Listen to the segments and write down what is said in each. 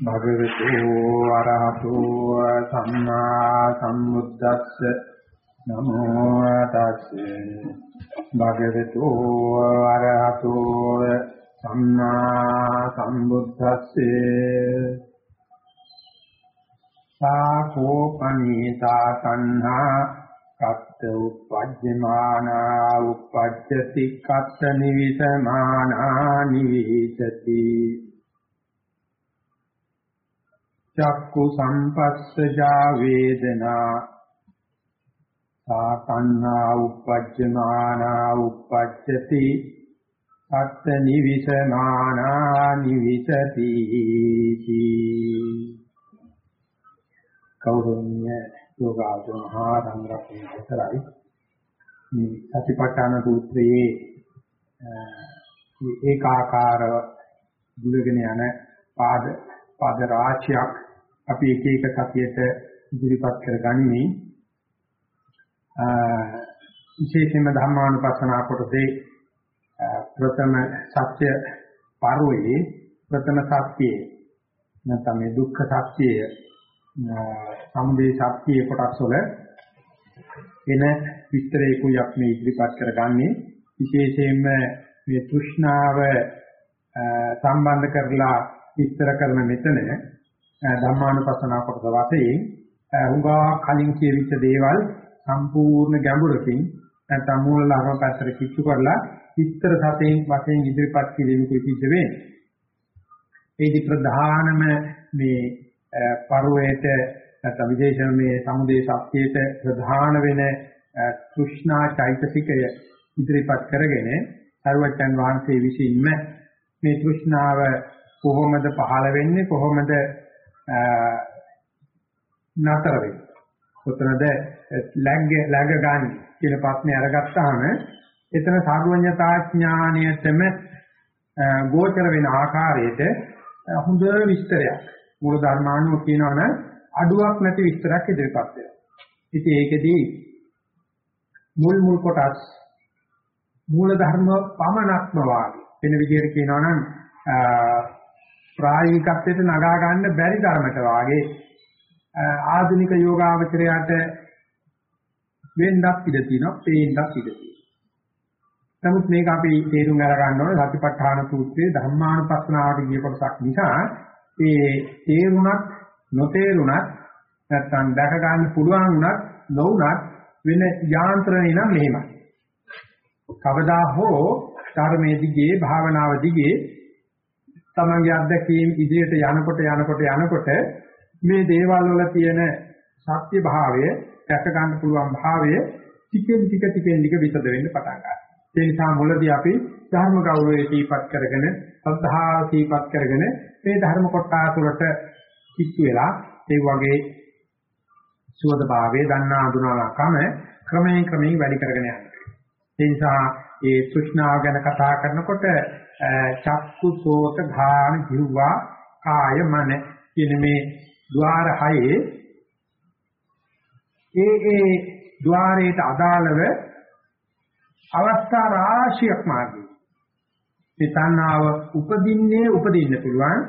භගවතු ආරහතෝ සම්මා සම්බුද්දස්ස. නමෝ තස්සේ. භගවතු ආරහතෝ සම්මා සම්බුද්දස්සේ. සාකෝ පනීතා තණ්හා. කත්ත උපජ්ජමානා උපජ්ජති. කත්ත නිවිසමානා නිවිසති. චක්කු සම්පස්සජා වේදනා. සාකන්නා උපජ්ජමානා උපජ්ජති. අත්ත නිවිසමානා නිවිසති. කෞරණ්‍ය යෝගාචර මහා සංග්‍රහයේ විතරයි මේ සතිපට්ඨාන සූත්‍රයේ ඒකාකාරව දුරගෙන යන පාද පාද රාශියක් අපි එක එක සතියට ඉදිරිපත් කරගන්නේ. විශේෂයෙන්ම ධර්මානුපස්සනා කොටසේ ප්‍රථම සත්‍ය පරිවේ ප්‍රථම සත්‍යයේ නැත්නම් මේ දුක්ඛ සත්‍යය සමුදය සත්‍යයේ කොටස් වල එන විස්තරයකුයි අපි මේ ඉදිරිපත් කරගන්නේ. විශේෂයෙන්ම මේ තෘෂ්ණාව සම්බන්ධ කරලා විස්තර කරන මෙතන ධම්මානුපස්සනා කොටස වශයෙන් හුඟා කලින් කියවිච්ච දේවල් සම්පූර්ණ ගැඹුරකින් නැත්නම් මූල ලාභ පැත්තට කිච්චු කරලා විස්තර සතෙන් වශයෙන් ඉදිරිපත් කිරීමකුයි සිද්ධ වෙන්නේ. ඒදි ප්‍රධානම මේ පරුවේට නැත්නම් විශේෂයෙන් මේ සමුදේ ශක්තියට ප්‍රධාන වෙන තෘෂ්ණා චෛතසිකය ඉදිරිපත් කරගෙන සරුවචන් වහන්සේ විසින්ම මේ තෘෂ්ණාව කොහොමද පහළ වෙන්නේ කොහොමද නතර වෙන්නේ කොතනද läග්ග läග ගන්න කියන ප්‍රශ්නේ අරගත්තාම එතන සාර්වඥතා ඥාණයටම ගෝචර වෙන ආකාරයට හොඳ විස්තරයක් මූල ධර්මානුව කියනවනම් අඩුවක් නැති විස්තරයක් ඉදිරිපත් වෙනවා. ඉතින් ඒකෙදී මුල් මුල් කොටස් මූල ධර්ම පමණක්ම වාගේ වෙන විදිහට කියනවනම් ප්‍රායෝගිකත්වයට නගා ගන්න බැරි ධර්මත වාගේ ආධුනික යෝගාවචරයට වෙන්නක් ඉඩ තියෙනවා, පේන්නක් ඉඩ තියෙනවා. නමුත් මේක අපි තේරුම් අරගන්න ඕනේ සතිපට්ඨාන සූත්‍රයේ ධර්මානුපස්සනාවට ගිය කොටසක් නිසා ඒ තේරුණත් නොතේරුණත් නැත්තම් දැක ගන්න පුළුවන් උනත් නොඋනත් වෙන යාන්ත්‍රණේ නම් මෙහෙමයි. කවදා හෝ ධර්මයේ දිගේ භාවනාව දිගේ තමන්ගේ අත්දැකීම් ඉදිරියට යනකොට යනකොට යනකොට මේ දේවල් වල තියෙන සත්‍ය භාවය දැක ගන්න පුළුවන් භාවය ටිකෙන් ටික ටිකෙන් ටික විසද වෙන්න පටන් ගන්නවා. ඒ නිසා මුලදී අපි ධර්ම ගෞරවය දීපත් කරගෙන සද්ධාව දීපත් කරගෙන මේ ධර්ම කොටස වලට කිච්චු වෙලා ඒ වගේ සුවද භාවයේ දන්නා අඳුනාකම ක්‍රමයෙන් ක්‍රමයෙන් වැඩි කරගෙන යනවා. ඒ නිසා ඒ තෘෂ්ණාව ගැන කතා කරනකොට චක්කු සෝත ධාන ජීවා කාය මන කියන මේ ద్వාර හයේ ඒ ඒ ద్వාරයට අදාළව අවස්ථා රාශියක් මාර්ගය. මේ තණ්හාව උපදින්නේ උපදින්න පුළුවන්,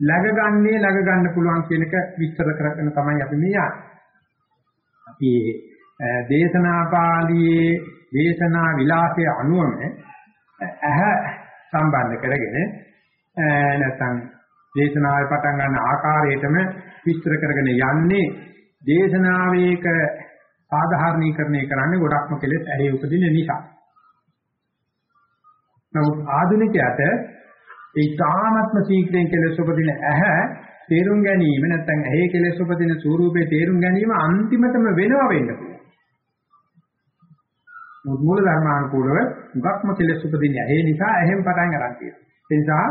läගගන්නේ läග ගන්න පුළුවන් කියන එක විස්තර කරගෙන තමයි අපි මේ යන්නේ. අපි දේශනා පාළියේ දේශනා විලාසය අනුවම ඇහ සම්බන්ධ කරගෙන නැත්නම් දේශනාවේ පටන් ගන්න ආකාරයටම විස්තර කරගෙන යන්නේ දේශනාවේක සාධාරණීකරණය කරන්නේ ගොඩක්ම කෙලෙස් ඇහි උපදින නිසා. නමුත් ආධුනිකයට ඒ තාමත්ම සීක්‍රෙන් කෙලෙස් උපදින ඇහැ තේරුම් ගැනීම නැත්නම් ඇහි කෙලෙස් උපදින ස්වરૂපේ තේරුම් ගැනීම අන්තිමටම වෙනවා වෙන්න පුළුවන්. මූල ධර්මානුකූලව උගක්ම කෙලෙස් උපදින ඇහි නිසා ඇහෙන් පටන් ගන්න තියෙනවා. ඒ නිසා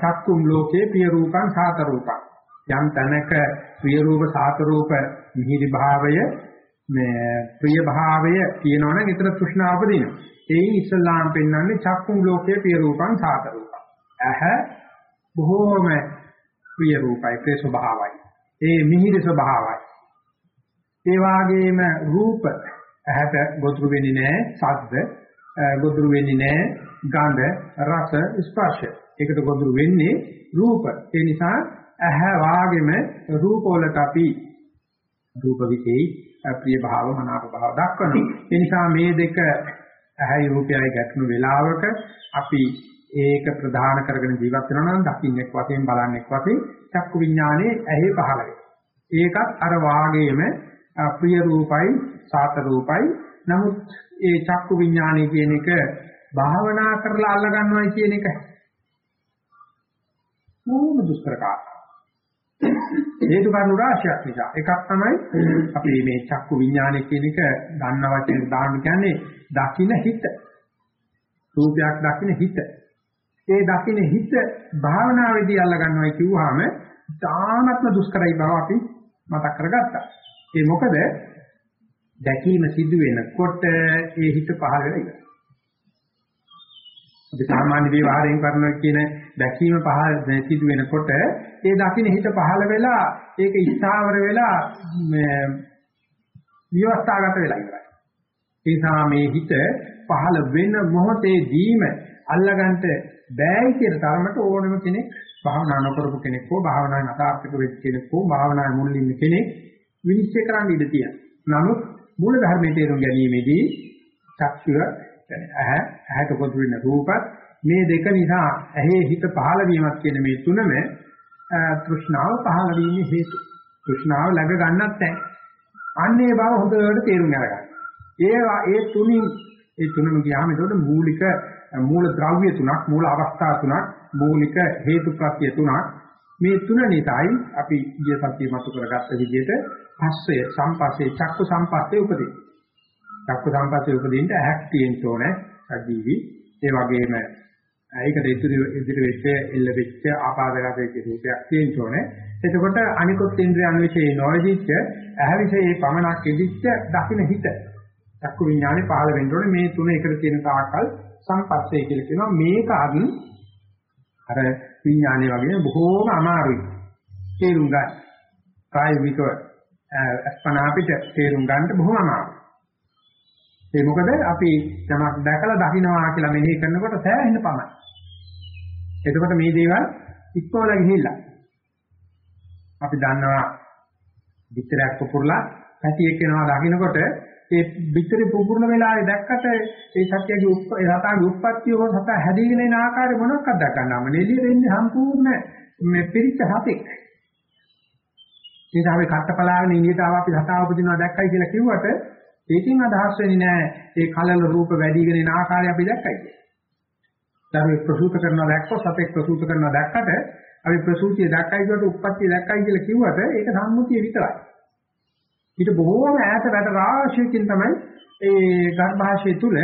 චක්කුම් ලෝකේ පිය රූපං සාත රූපං යම් තැනක ප්‍රිය රූප සාත රූප මිහිරි භාවය මේ ප්‍රිය භාවය කියනවනම් ඊතර තෘෂ්ණාව උපදිනවා. ඒයි ඉස්ලාම් පෙන්වන්නේ චක්කුම් ලෝකයේ ප්‍රිය රූපං සාත රූපං. ඇහ බොහෝම ප්‍රිය රූපයි ප්‍රේ ස්වභාවයි. ඒ මිහිරි ස්වභාවයි. ඒ වාගේම රූප ඇහැට ගොදුරු වෙන්නේ නැහැ ශබ්ද ගොදුරු වෙන්නේ නැහැ ගන්ධ රස ස්පර්ශ. ඒකට ගොදුරු වෙන්නේ රූප. ඒ නිසා ඇහැ වාගෙම රූපවලට අපි රූප විශේෂයි ප්‍රිය භාව මනාප භාව දක්වනවා. ඒ නිසා මේ දෙක ඇහැයි රූපයයි ගැටුණු වෙලාවක අපි ඒක ප්‍රධාන කරගෙන ජීවත් වෙනවා නම් දකින්නෙක් වශයෙන් බලන්නෙක් වශයෙන් චක්කු විඥානයේ ඇහි පහළ ඒකත් අර වාගේම ප්‍රිය රූපයි සාත රූපයි නමුත් ඒ චක්කු විඥානය කියන එක භාවනා කරලා අල්ල ගන්නවයි කියන එක. මොන දුෂ්කර කාරණා? හේතු කාරණු රාශියක් නිසා. එකක් තමයි අපි මේ චක්කු විඥානය කියන එක දන්න වචනේ දාන්න කියන්නේ දකින්න හිත. රූපයක් දකින්න හිත. ඒ දකින්න හිත භාවනාවේදී අල්ල ගන්නවා කිව්වහම තානත්ම දුෂ්කරයි බව අපි මතක් කරගත්තා. ඒ මොකද දැකීම සිදු වෙනකොට ඒ හිත පහළ වෙලා ඉවරයි අපි සාමාන්‍ය විවහාරයෙන් කරන කියන දැකීම පහළ සිදු වෙනකොට ඒ දකින්න හිත පහළ වෙලා ඒක ඉස්තාවර වෙලා විවස්ථාගත වෙලා ඉවරයි. ඒ නිසා මේ හිත පහළ වෙන මොහොතේදීම අල්ලගන්න බෑයි කියන තරමට ඕනම කෙනෙක් භාවනා නොකරපු කෙනෙක් හෝ භාවනාවේ අසාර්ථක වෙච්ච කෙනෙක් හෝ භාවනාවේ මුල් ඉන්න කෙනෙක් විනිශ්චය කරන්න ඉඩ තියෙනවා. නමුත් මූල ධර්මයේ තේරුම් ගැනීමේදී චක්ෂුර ඇහ ඇහැට කොටුරින රූපත් මේ දෙක නිසා ඇහි හිත පහළ වීමක් කියන මේ තුනම තෘෂ්ණාව පහළ වීමේ හේතු. තෘෂ්ණාව ළඟ ගන්නත් නැහැ. අන්නේ බව හොඳට තේරුම් ගන්න. ඒ ඒ තුنين ඒ තුනම ගියාම ඒකට මූලික මූල ද්‍රව්‍ය තුනක් මූල අවස්ථා තුනක් මූලික හේතු ප්‍රත්‍ය තුනක් මේ තුන නිසායි අපි ඊය සත්‍ය මතු කරගත්ත විදිහට පස්සේ සම්පස්සේ චක්කු සම්පස්සේ උපදී. චක්කු සම්පස්සේ උපදින්න ඇහක් තියෙන්න ඕනේ සජීවි. ඒ වගේම ඒකට ඉදිරි ඉදිරි වෙච්ච එල්ල වෙච්ච ආපාදගත වෙච්ච රූපයක් තියෙන්න ඕනේ. එතකොට අනිකුත් ඉන්ද්‍රියන් විශේෂ නොවදිච්ච ඇහැ විශේෂ පමණක් ඉදිච්ච දකින්න හිත. චක්කු විඥානේ පහළ වෙන්න ඕනේ මේ තුන එකට තියෙන තාක්කල් සම්පස්සේ කියලා කියනවා මේක අදින් අර විඥානේ වගේ බොහෝම අමාරුයි. තේරුම් ගන්න. ප්‍රායෝගිකව අස්පනා අපිට තේරුම් ගන්නට බොහොම අමාරුයි. ඒ මොකද අපි යමක් දැකලා දකින්නවා කියලා මෙනෙහි කරනකොට සෑහෙන පමණයි. එතකොට මේ දේවල් ඉක්මවල ගිහිල්ලා අපි දන්නවා විතරක් පුපුරලා පැටියෙක් වෙනවා දකින්නකොට ඒ විතරේ පුපුරන වෙලාවේ දැක්කට ඒ සත්‍යයේ උප් ඒ සතාගේ උප්පත්තිය හෝ සතා හැදීගෙන යන ආකාරය මොනක්වත් දක්වන්නම නෙලිය වෙන්නේ සම්පූර්ණ මේ පිරිච්ච හතෙක්. ඒක අපි කට්ටපලාගෙන ඉඳියට ආව අපි සතාව උපදිනවා දැක්කයි කියලා කිව්වට ඒකෙන් අදහස් වෙන්නේ නැහැ ඒ කලල රූප වැඩිගෙන යන ආකාරය අපි දැක්කයි කියලා. දරුවෙක් ප්‍රසූත කරනවා දැක්කොත් සතෙක් ප්‍රසූත කරනවා දැක්කට අපි ප්‍රසූතිය දැක්කයි කියවට උප්පත්තිය දැක්කයි කියලා කිව්වට ඒක සම්මුතිය විතරයි. ඊට බොහෝම ඈත වැඩ රාශියකින් තමයි ඒ ගර්භාෂය තුල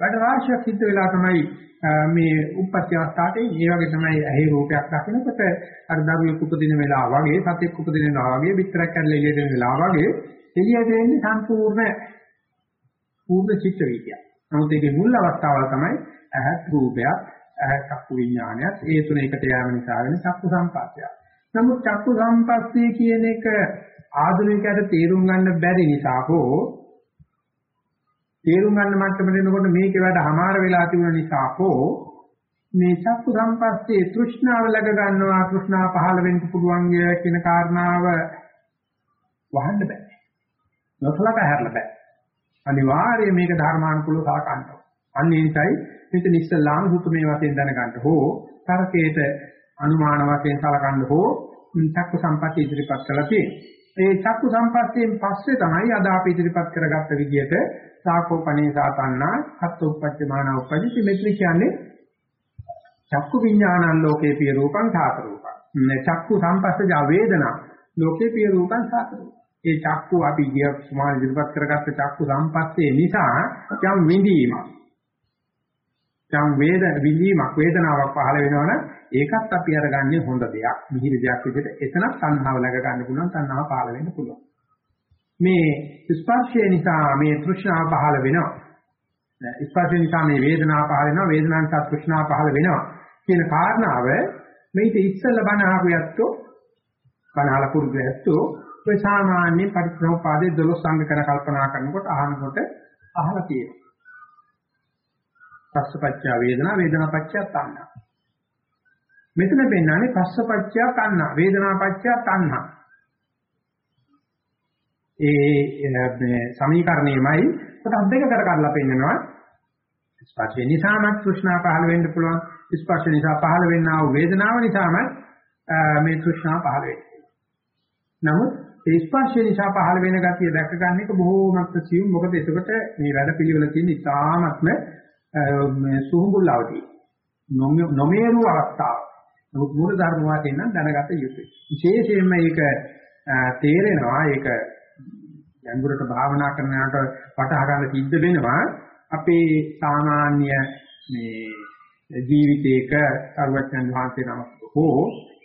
වැඩ රාශියක් සිද්ධ වෙලා තමයි මේ උප්පත්ති අවස්ථාවේ මේ වගේ තමයි ඇහි රූපයක් දකිනකොට අර දරුවෙක් උපදින වෙලාව වගේ සතෙක් උපදින වෙලාව වගේ පිටරක් කැඩලා එළියට එන වෙලාව වගේ එළියට එන්නේ සම්පූර්ණ පූර්ණ චිත්ත වීතිය. නමුත් ඒකේ මුල් අවස්ථාවල තමයි ඇහත් රූපයක්, ඇහ චක්කු විඥානයත් ඒ තුන එකට යාම නිසා වෙන චක්කු සම්පස්සය. නමුත් චක්කු සම්පස්සේ කියන එක ආධුනිකයට තේරුම් ගන්න බැරි නිසා හෝ තේරුම් ගන්න මට්ටමට එනකොට මේකේ වැඩ හමාර වෙලා තිබුණ නිසා හෝ මේ චක්කු සම්පස්සේ තෘෂ්ණාව ලැබ ගන්නවා තෘෂ්ණාව පහළ වෙන්න පුළුවන් කියන කාරණාව වහන්න බෑ. නොසලක හැරලා බෑ. අනිවාර්යයෙන් මේක ධර්මානුකූලව සලකන්න ඕන. අන්න ඒ නිසායි මෙතන ඉස්සලාම සුතමේ වශයෙන් දැනගන්න හෝ තරකේට අනුමාන වශයෙන් සලකන්න හෝ චක්කු සම්පatti ඉදිරිපත් කළා තියෙන්නේ. ඒ චක්කු සම්පස්යෙන් පස්සේ තමයි අද අපි ඉදිරිපත් කරගත්ත විදිහට සාකෝපණේ සාතන්නා හත් උපපච්චමාන උපදිති මෙත්‍රි කියන්නේ චක්කු විඥානං ලෝකේ පිය රූපං සාත රූපං. චක්කු සම්පස්සජ වේදනා ලෝකේ පිය රූපං සාත රූපං. ඒ චක්කු අපි ගිය සමාන ඉදිරිපත් කරගත්ත චක්කු සම්පස්සේ නිසා යම් විඳීමක් යම් වේද විඳීමක් වේදනාවක් පහළ වෙනවනම් ඒකත් අපි අරගන්නේ හොඳ දෙයක්. මිහිරි දෙයක් විදිහට එතනත් තණ්හාව läග ගන්න පුළුවන් තණ්හාව පහළ වෙන්න පුළුවන්. මේ ස්පර්ශය නිසා මේ තෘෂ්ණාව පහළ වෙනවා. ස්පර්ශය නිසා මේ වේදනාව පහළ වෙනවා වේදනාව නිසා තෘෂ්ණාව පහළ වෙනවා කියන කාරණාව මේක ඉස්සෙල්ලා බණ අහපු යැත්තෝ බණ අහලා පුරුදු යැත්තෝ ඔය සාමාන්‍ය පරිප්‍රෝපාදේ 12 අංග කරන කල්පනා කරනකොට අහනකොට අහලා තියෙනවා. පස්සපච්ච වේදනා වේදනාපච්ච තණ්හා. මෙතන පෙන්නන්නේ පස්සපච්චය තණ්හා, වේදනාපච්චය තණ්හා. ඒ මේ සමීකරණයමයි කොටස් දෙකකට කඩලා පෙන්නනවා. ස්පර්ශය නිසාමත් තෘෂ්ණා පහළ වෙන්න පුළුවන්. ස්පර්ශ නිසා පහළ වෙන්නා වූ වේදනාව නිසාම මේ තෘෂ්ණා පහළ වෙන්නේ. නමුත් ඒ ස්පර්ශය නිසා පහළ වෙන ගතිය දැක ගන්න එක බොහෝමත්ම සියුම්. මොකද එතකොට මේ වැඩ පිළිවෙල තියෙන ඉතාමත්ම මේ සුහුඹුල්ලාවදී. නොමේරු අවස්ථාව. නමුත් මූල ධර්ම වාතෙන් නම් දැනගත යුතුයි. විශේෂයෙන්ම මේක තේරෙනවා ඒක ගැඹුරට භාවනා කරනකොට වටහා ගන්න සිද්ධ වෙනවා අපේ සාමාන්‍ය මේ ජීවිතයක සර්වඥන් වහන්සේ නමක් හෝ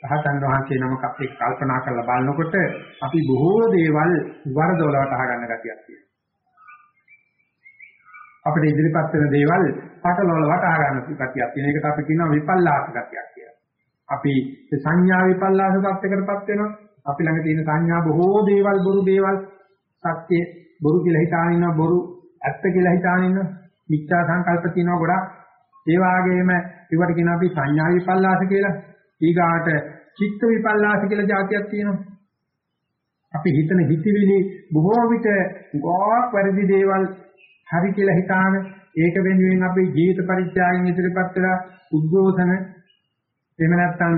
රහතන් වහන්සේ නමක් අපි කල්පනා කරලා බලනකොට අපි බොහෝ දේවල් වරදොල වටහා ගන්න ගතියක් තියෙනවා. අපිට ඉදිරිපත් වෙන දේවල් පටලවල වටහා ගන්න ගතියක් තියෙන එකට අපි කියනවා විපල්ලාස ගතියක් කියලා. අපි සංඥා විපල්ලාස තත්යකටපත් වෙනවා. අපි ළඟ තියෙන සංඥා බොහෝ දේවල් බොරු දේවල් සත්‍ය බොරු කියලා හිතාන ඉන්නවා බොරු ඇත්ත කියලා හිතාන ඉන්නවා මිත්‍යා සංකල්ප තියෙනවා ගොඩක් ඒ වගේම ඒවට කියන අපි සංඥා විපල්ලාස කියලා ඊගාට චිත්ත විපල්ලාස කියලා જાතියක් තියෙනවා අපි හිතන හිතවිලි බොහෝ විට ගොඩක් වැරදි දේවල් හරි කියලා හිතාන ඒක වෙනුවෙන් අපි ජීවිත පරිත්‍යාගයෙන් ඉදිරිපත් වෙලා උද්ඝෝෂණ එහෙම නැත්නම්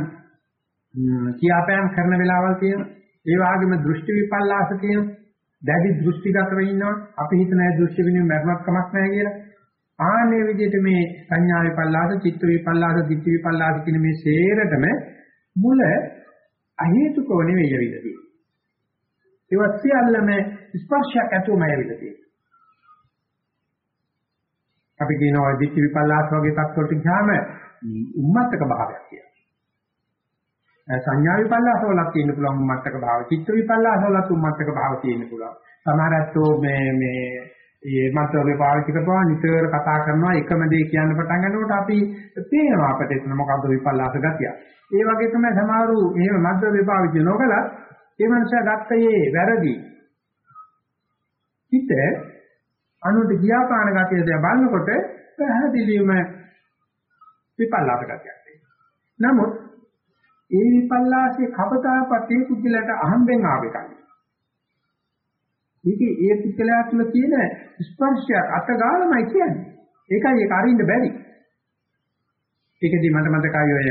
කියාපෑම් කරන වෙලාවල් තියෙනවා. ඒ වගේම දෘෂ්ටි විපල්ලාස තියෙනවා. දැඩි දෘෂ්ටිගතව ඉන්නවා. අපි හිතන ඒ දෘෂ්ටි විනය මරණක් කමක් නැහැ කියලා. ආන්නේ විදිහට මේ සංඥා විපල්ලාස චිත්ත විපල්ලාස දිට්ඨි විපල්ලාස කියන මේ සේරටම මුල අහේතුකව නෙවෙයි යවිදදී ඒවත් සියල්ලම ස්පර්ශයක් ඇතුවමයි යවිදදී අපි කියනවා දිට්ඨි විපල්ලාස වගේ තත්ත්වවලට ගියාම උම්මත්තක භාවයක් කියලා සංඥා විපල්ලාස වලක් තියෙන්න පුළුවන් උම්මත්තක භාව. චිත්ත විපල්ලාස වලත් උම්මත්තක භාව තියෙන්න පුළුවන්. සමහරත්ෝ මේ මේ මේ මන්ත්‍රෝගේ පාවිච්චි කරපුවා නිතර කතා කරනවා එකම දේ කියන්න පටන් ගන්නකොට අපි පේනවා අපිට එතන මොකද්ද විපල්ලාස ගතිය. ඒ වගේ තමයි සමහරු එහෙම මන්ත්‍රෝගේ පාවිච්චි නොකලත් ඒ මනුස්සයා ගත්තේ වැරදි. හිත අනුන්ට ගියාපාන ගතිය දිහා බලනකොට පැහැදිලිවම විපල්ලාස ගතියක්. නමුත් ඒ විපල්ලාසයේ කවදාපත් ඒ පුද්ගලයාට අහම්බෙන් ආව එකයි. මේක ඒ පුද්ගලයා තුළ තියෙන ස්පර්ශයක් අතගාලමයි කියන්නේ. ඒකයි ඒක අරින්න බැරි. ඒකදී මට මතකයි ඔය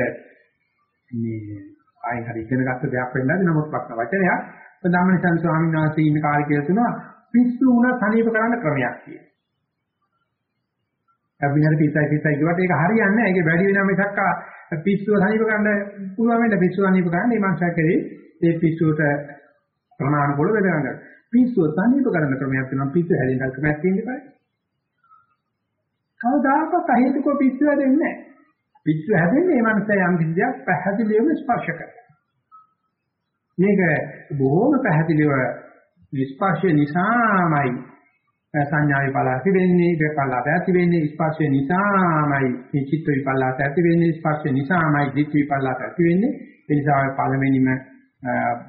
මේ ආයි හරි ඉගෙන ගත්ත දෙයක් වෙන්නද නමුත් පක්න වචනයක් ප්‍රධානමනිසන් ස්වාමීන් වහන්සේ ඉන්න කාලේ කියලා තුනවා පිස්සු උන සනීප කරන්න ක්‍රමයක් තියෙනවා. අපි හරි පිස්සයි පිස්සයි කියවට ඒක හරියන්නේ නැහැ. ඒකේ වැඩි වෙනා මිසක් පිස්සුව සනීප කරන්න පුළුවන් වෙන්න පිස්සුව සනීප කරන්න මේ මනුස්සයා කරේ ඒ පිස්සුවට ප්‍රමාණිකුල වෙද ගන්න. පිස්සුව සනීප කරන ක්‍රමයක් තියෙනවා පිස්සුව හැදෙන්න ක්‍රමයක් තියෙන්න බෑ. කවදාකවත් අහේතුකව පිස්සුව හැදෙන්නේ නැහැ. පිස්සුව හැදෙන්නේ මේ මනුස්සයා යම් කිසියක් පැහැදිලිවම ස්පර්ශ කරනවා. මේක බොහොම පැහැදිලිව ස්පර්ශය නිසාමයි සංඥා විපල්ලාස වෙන්නේ විපල්ලාස ඇති වෙන්නේ ස්පර්ශය නිසාමයි මේ චිත්ත විපල්ලාස ඇති වෙන්නේ ස්පර්ශය නිසාමයි ධිට්ඨ විපල්ලාස ඇති වෙන්නේ ඒ නිසා පළවෙනිම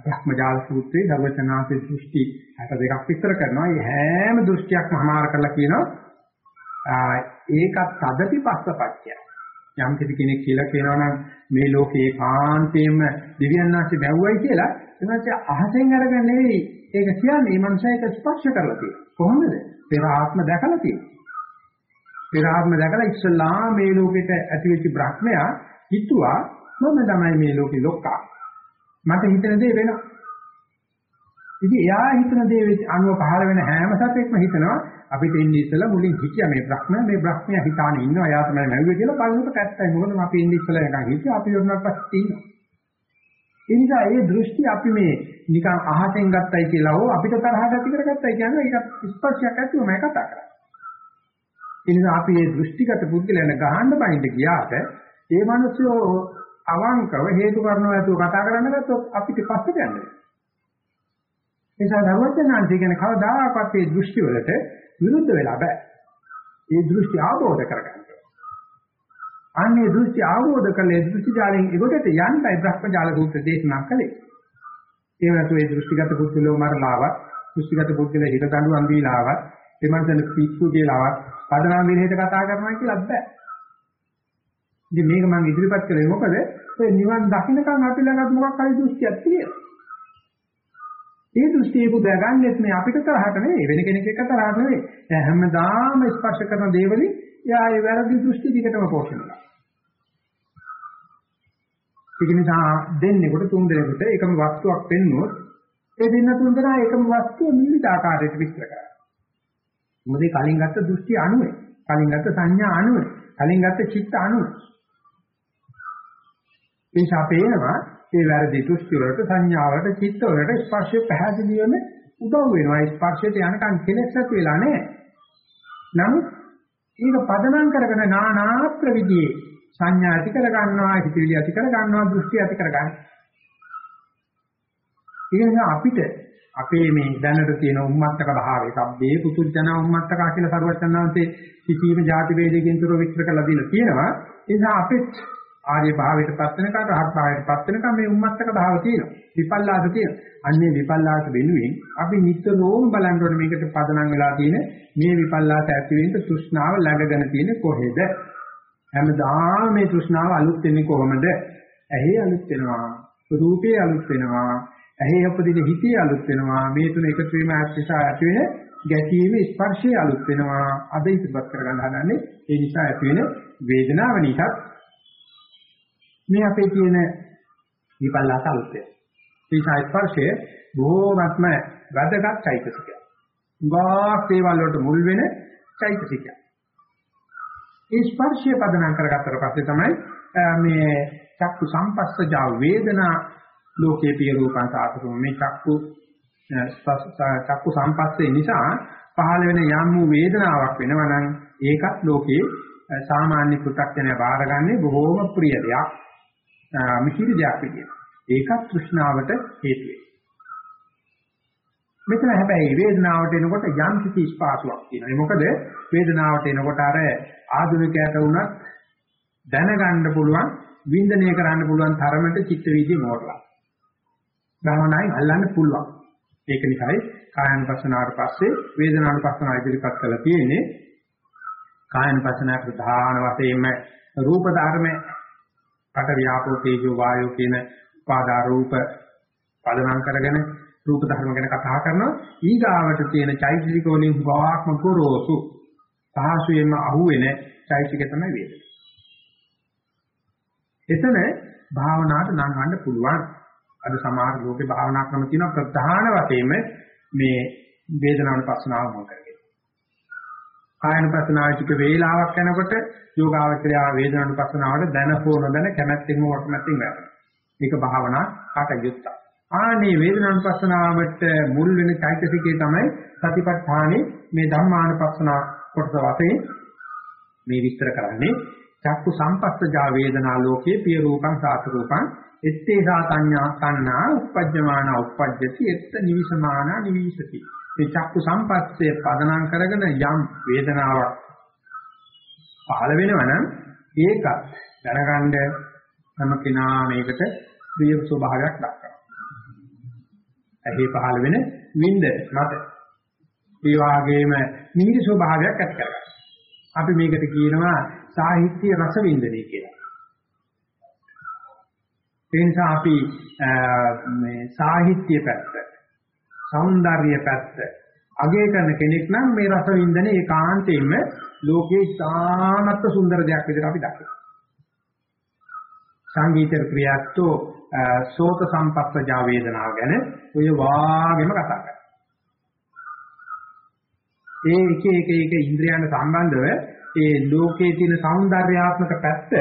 බ්‍රහ්මජාල සූත්‍රයේ ධර්මචනාසේ දෘෂ්ටි 62ක් විස්තර කරනවා. මේ හැම දෘෂ්ටියක්ම හමාර කරලා කියනවා ඒකත් තදපි පස්සපච්චය යම් කෙනෙක් කියලා කියනවා නම් මේ ලෝකේ කාන්තේම දිව්‍යඥාන්සේ බැව්වයි කියලා එනවාට අහසෙන් අරගෙන නෙවෙයි ඒක කියන්නේ මේ මනුස්සයා ඒක ස්පර්ශ කරලා තියෙනවා. කොහොමද? පෙර ආත්ම දැකලා තියෙනවා. පෙර ආත්ම දැකලා ඉස්සල්ලා මේ ලෝකෙට ඇතිවෙච්ච බ්‍රහ්මයා හිතුවා මම තමයි මේ ලෝකේ ලොක්කා. මට හිතන දේ වෙනවා. ඉතින් එයා හිතන දේ අනුව පහළ වෙන හැම සතෙක්ම හිතනවා අපිට ඉන්නේ ඉස්සලා මුලින් හිතියා මේ බ්‍රහ්මයා මේ බ්‍රහ්මයා හිතානේ ඉන්නවා එයා තමයි මැව්වේ කියලා බලනකොට ඇත්තයි මොකද අපි ඉන්නේ ඉස්සලා නිකන් හිතියා අපි යොන්නක් පස්සේ ඉන්නවා. ඒ නිසා ඒ දෘෂ්ටි අපි මේ නිකන් අහසෙන් ගත්තයි කියලා හෝ අපිට තරහ ගති කරගත්තයි කියන්නේ ඒක ස්පර්ශයක් ඇතුවම කතා කරන්නේ. ඒ නිසා අපි මේ දෘෂ්ටිගත පුද්ගලයන් ගහන්න බයින්ද ගියාට ඒ මිනිස්සු අවංකව හේතු කරනවා ඇතුව කතා කරන්න ගත්තොත් අපිට පස්සට යන්නේ. ඒ නිසා ධර්මඥාන්ති කියන කවදාකවත් මේ දෘෂ්ටි වලට විරුද්ධ වෙලා බෑ. මේ දෘෂ්ටි ආબોධ කරගන්න. අන්නේ දෘෂ්ටි ආවෝද කළේ දෘෂ්ටි ජාලෙන් ඒකට යන්නයි බ්‍රහ්මජාල සූත්‍ර දේශනා කළේ. ඒ වෙනතු ඒ දෘෂ්ටිගත පුද්ගලෝ මරලාවත්, දෘෂ්ටිගත පුද්ගල හිත දඬුවම් දීලාවත්, ඒ මනසන පිස්සු කියලාවත්, පදනම් විදිහට කතා කරනවා කියලා බෑ. ඉතින් මේක මම ඉදිරිපත් කළේ මොකද? ඒ නිවන් දකින්නකම් අපි ළඟ මොකක් හරි දෘෂ්ටියක් තියෙනවා. ඒ දෘෂ්ටිය පුදාගන්නෙත් මේ අපිට තරහට නෙවෙයි වෙන කෙනෙක් එක්ක තරහට නෙවෙයි. දැන් හැමදාම ස්පර්ශ කරන දේවලි එයා ඒ වැරදි දෘෂ්ටි දිගටම පෝෂණය කරනවා. ඒක නිසා දෙන්නෙකුට තුන් දෙනෙකුට එකම වස්තුවක් පෙන්වුවොත් ඒ දෙන්න තුන් දෙනා එකම වස්තුව විවිධ ආකාරයකට විස්තර කරනවා. මොකද කලින් ගත්ත දෘෂ්ටි අනුවේ, කලින් ගත්ත සංඥා අනුවේ, කලින් ගත්ත චිත්ත අනුවේ. ඒ නිසා පේනවා මේ වැරදි දෘෂ්ටි වලට සංඥා වලට චිත්ත වලට ස්පර්ශය පැහැදිලිවම උදව් වෙනවා ස්පර්ශයට යනකම් කෙලෙස් නැති වෙලා නැහැ නමුත් ඒක පදනම් කරගෙන නානා ප්‍රවිධියේ සංඥා ඇති කර ගන්නවා හිතවිලි ඇති කර ගන්නවා දෘෂ්ටි ඇති කර ගන්නවා ඒ නිසා අපිට අපේ මේ දැනට තියෙන උම්මත්තක භාවය සබ්බේ පුතුජන උම්මත්තක කියලා සරුවචනාන්තේ කිසියම් ಜಾති වේදකින් තුර විස්තර කරලා දීලා තියෙනවා. ඒ නිසා අපිට ආර්ය භාවයටපත් වෙනකන් රහත් භාවයටපත් වෙනකන් මේ උම්මත්තක භාව තියෙනවා. විපල්ලාස තියෙනවා. අන්නේ විපල්ලාස වෙනුවෙන් අපි නිතරම බලන්න ඕනේ මේකට පදනම් වෙලා තියෙන මේ විපල්ලාස ඇති වෙන්න තෘෂ්ණාව ළඟගෙන තියෙන කොහෙද? හැමදාම මේ තෘෂ්ණාව අලුත් වෙන්නේ කොහොමද? ඇහි අලුත් වෙනවා. රූපේ අලුත් වෙනවා. ඇහි උපදින හිතේ අලුත් වෙනවා. මේ තුන එකතු වීම ඇතිසා ඇති වෙන ගැටීම ස්පර්ශය අලුත් වෙනවා. අද ඉතිපත් කරගන්න හදන්නේ ඒ නිසා ඇති වෙන වේදනාව නිසා මේ අපේ තියෙන විපල්ලාස අලුත්ය. මේ ස්පර්ශය බොහෝමත්ම වැදගත් චෛතසිකයක්. උගාක් දේවල් වලට මුල් වෙන චෛතසිකයක්. ඒ ස්පර්ශය පදනම් කරගත්තට පස්සේ තමයි මේ චක්කු සම්පස්සජා වේදනා ලෝකේ පිය රූපං සාතකම මේ චක්කු චක්කු සම්පස්සේ නිසා පහළ වෙන යම් වූ වේදනාවක් වෙනවා නම් ඒකත් ලෝකේ සාමාන්‍ය පු탁ජනය බාරගන්නේ බොහෝම ප්‍රිය දෙයක්. මිහිරි දෙයක් විදියට. ඒකත් තෘෂ්ණාවට හේතු වෙයි. මෙතන හැබැයි වේදනාවට එනකොට යම් කිසි ස්පාසුවක් තියෙනවා. ඒ මොකද වේදනාවට එනකොට අර ආධුනිකයට වුණත් දැනගන්න පුළුවන්, වින්දනය කරන්න පුළුවන් තරමට චිත්ත වීදිය මෝරලා. භවනායි අල්ලන්න පුළුවන්. ඒක නිසායි කායanusasanaවට පස්සේ වේදනානුපස්සනාව ඉදිරිපත් කරලා තියෙන්නේ. කායanusasana ප්‍රධාන වශයෙන්ම රූප ධර්මයේ පට වියාපෝ තේජෝ වායෝ කියන උපාදා රූප පදනම් කරගෙන රූප ධර්ම ගැන කතා කරනවා ඊගාවට තියෙන චෛතසික වලින් භාවක්ම ගොරෝසු පහසුවෙන්ම අහුවෙන චෛතසික තමයි වේදනා. එතන භාවනාවට නංවන්න පුළුවන්. අද සමහර ලෝකේ භාවනා ක්‍රම තියෙනවා ප්‍රධාන වශයෙන්ම මේ වේදනානුපස්සනාව මොකද කායනුපස්සනාවිතික වේලාවක් යනකොට යෝගාවචරය වේදනානුපස්සනාවට දැන හෝ නොදැන කැමැත්තෙන් හෝ අකමැත්තෙන් වැටෙනවා. මේක භාවනා කටයුත්ත. ආනේ වේදනානුපස්සනාවට මුල් වෙන චෛතසිකේ තමයි සතිපට්ඨානේ මේ ධම්මානුපස්සනා කොටස වශයෙන් මේ විස්තර කරන්නේ චක්කු සම්පස්සජා වේදනා ලෝකේ පිය රූපං සාත රූපං එත්තේ සාතඤ්ඤා තණ්හා uppajjamana uppajjati etta nivisamana nivisati මේ චක්කු සම්පස්සේ පදනම් කරගෙන යම් වේදනාවක් පහළ වෙනවනම් ඒක දැනගන්න හැම කෙනා මේකට ප්‍රිය ස්වභාවයක් දක්වනවා. ඇහි පහළ වෙන වින්ද මත ඒ වගේම නිහිර ස්වභාවයක් ඇති කරගන්නවා. අපි මේකට කියනවා සාහිත්‍ය රස වින්දනය කියලා. ඒ නිසා අපි මේ සාහිත්‍ය පැත්ත సౌందర్య පැත්ත අගය කරන කෙනෙක් නම් මේ රස වින්දනේ ඒකාන්තයෙන්ම ලෝකේ සාමත්ව සුන්දර දෙයක් විදිහට අපි දකිනවා. සංගීත ක්‍රියාත්ෝ සෝත සම්පස්සජා වේදනාව ගැන ඔය වාගෙම කතා කරනවා. ඒ එක එක එක ඉන්ද්‍රයන් සම්බන්ධව ඒ ලෝකයේ තියෙන సౌందర్యාත්මක පැත්ත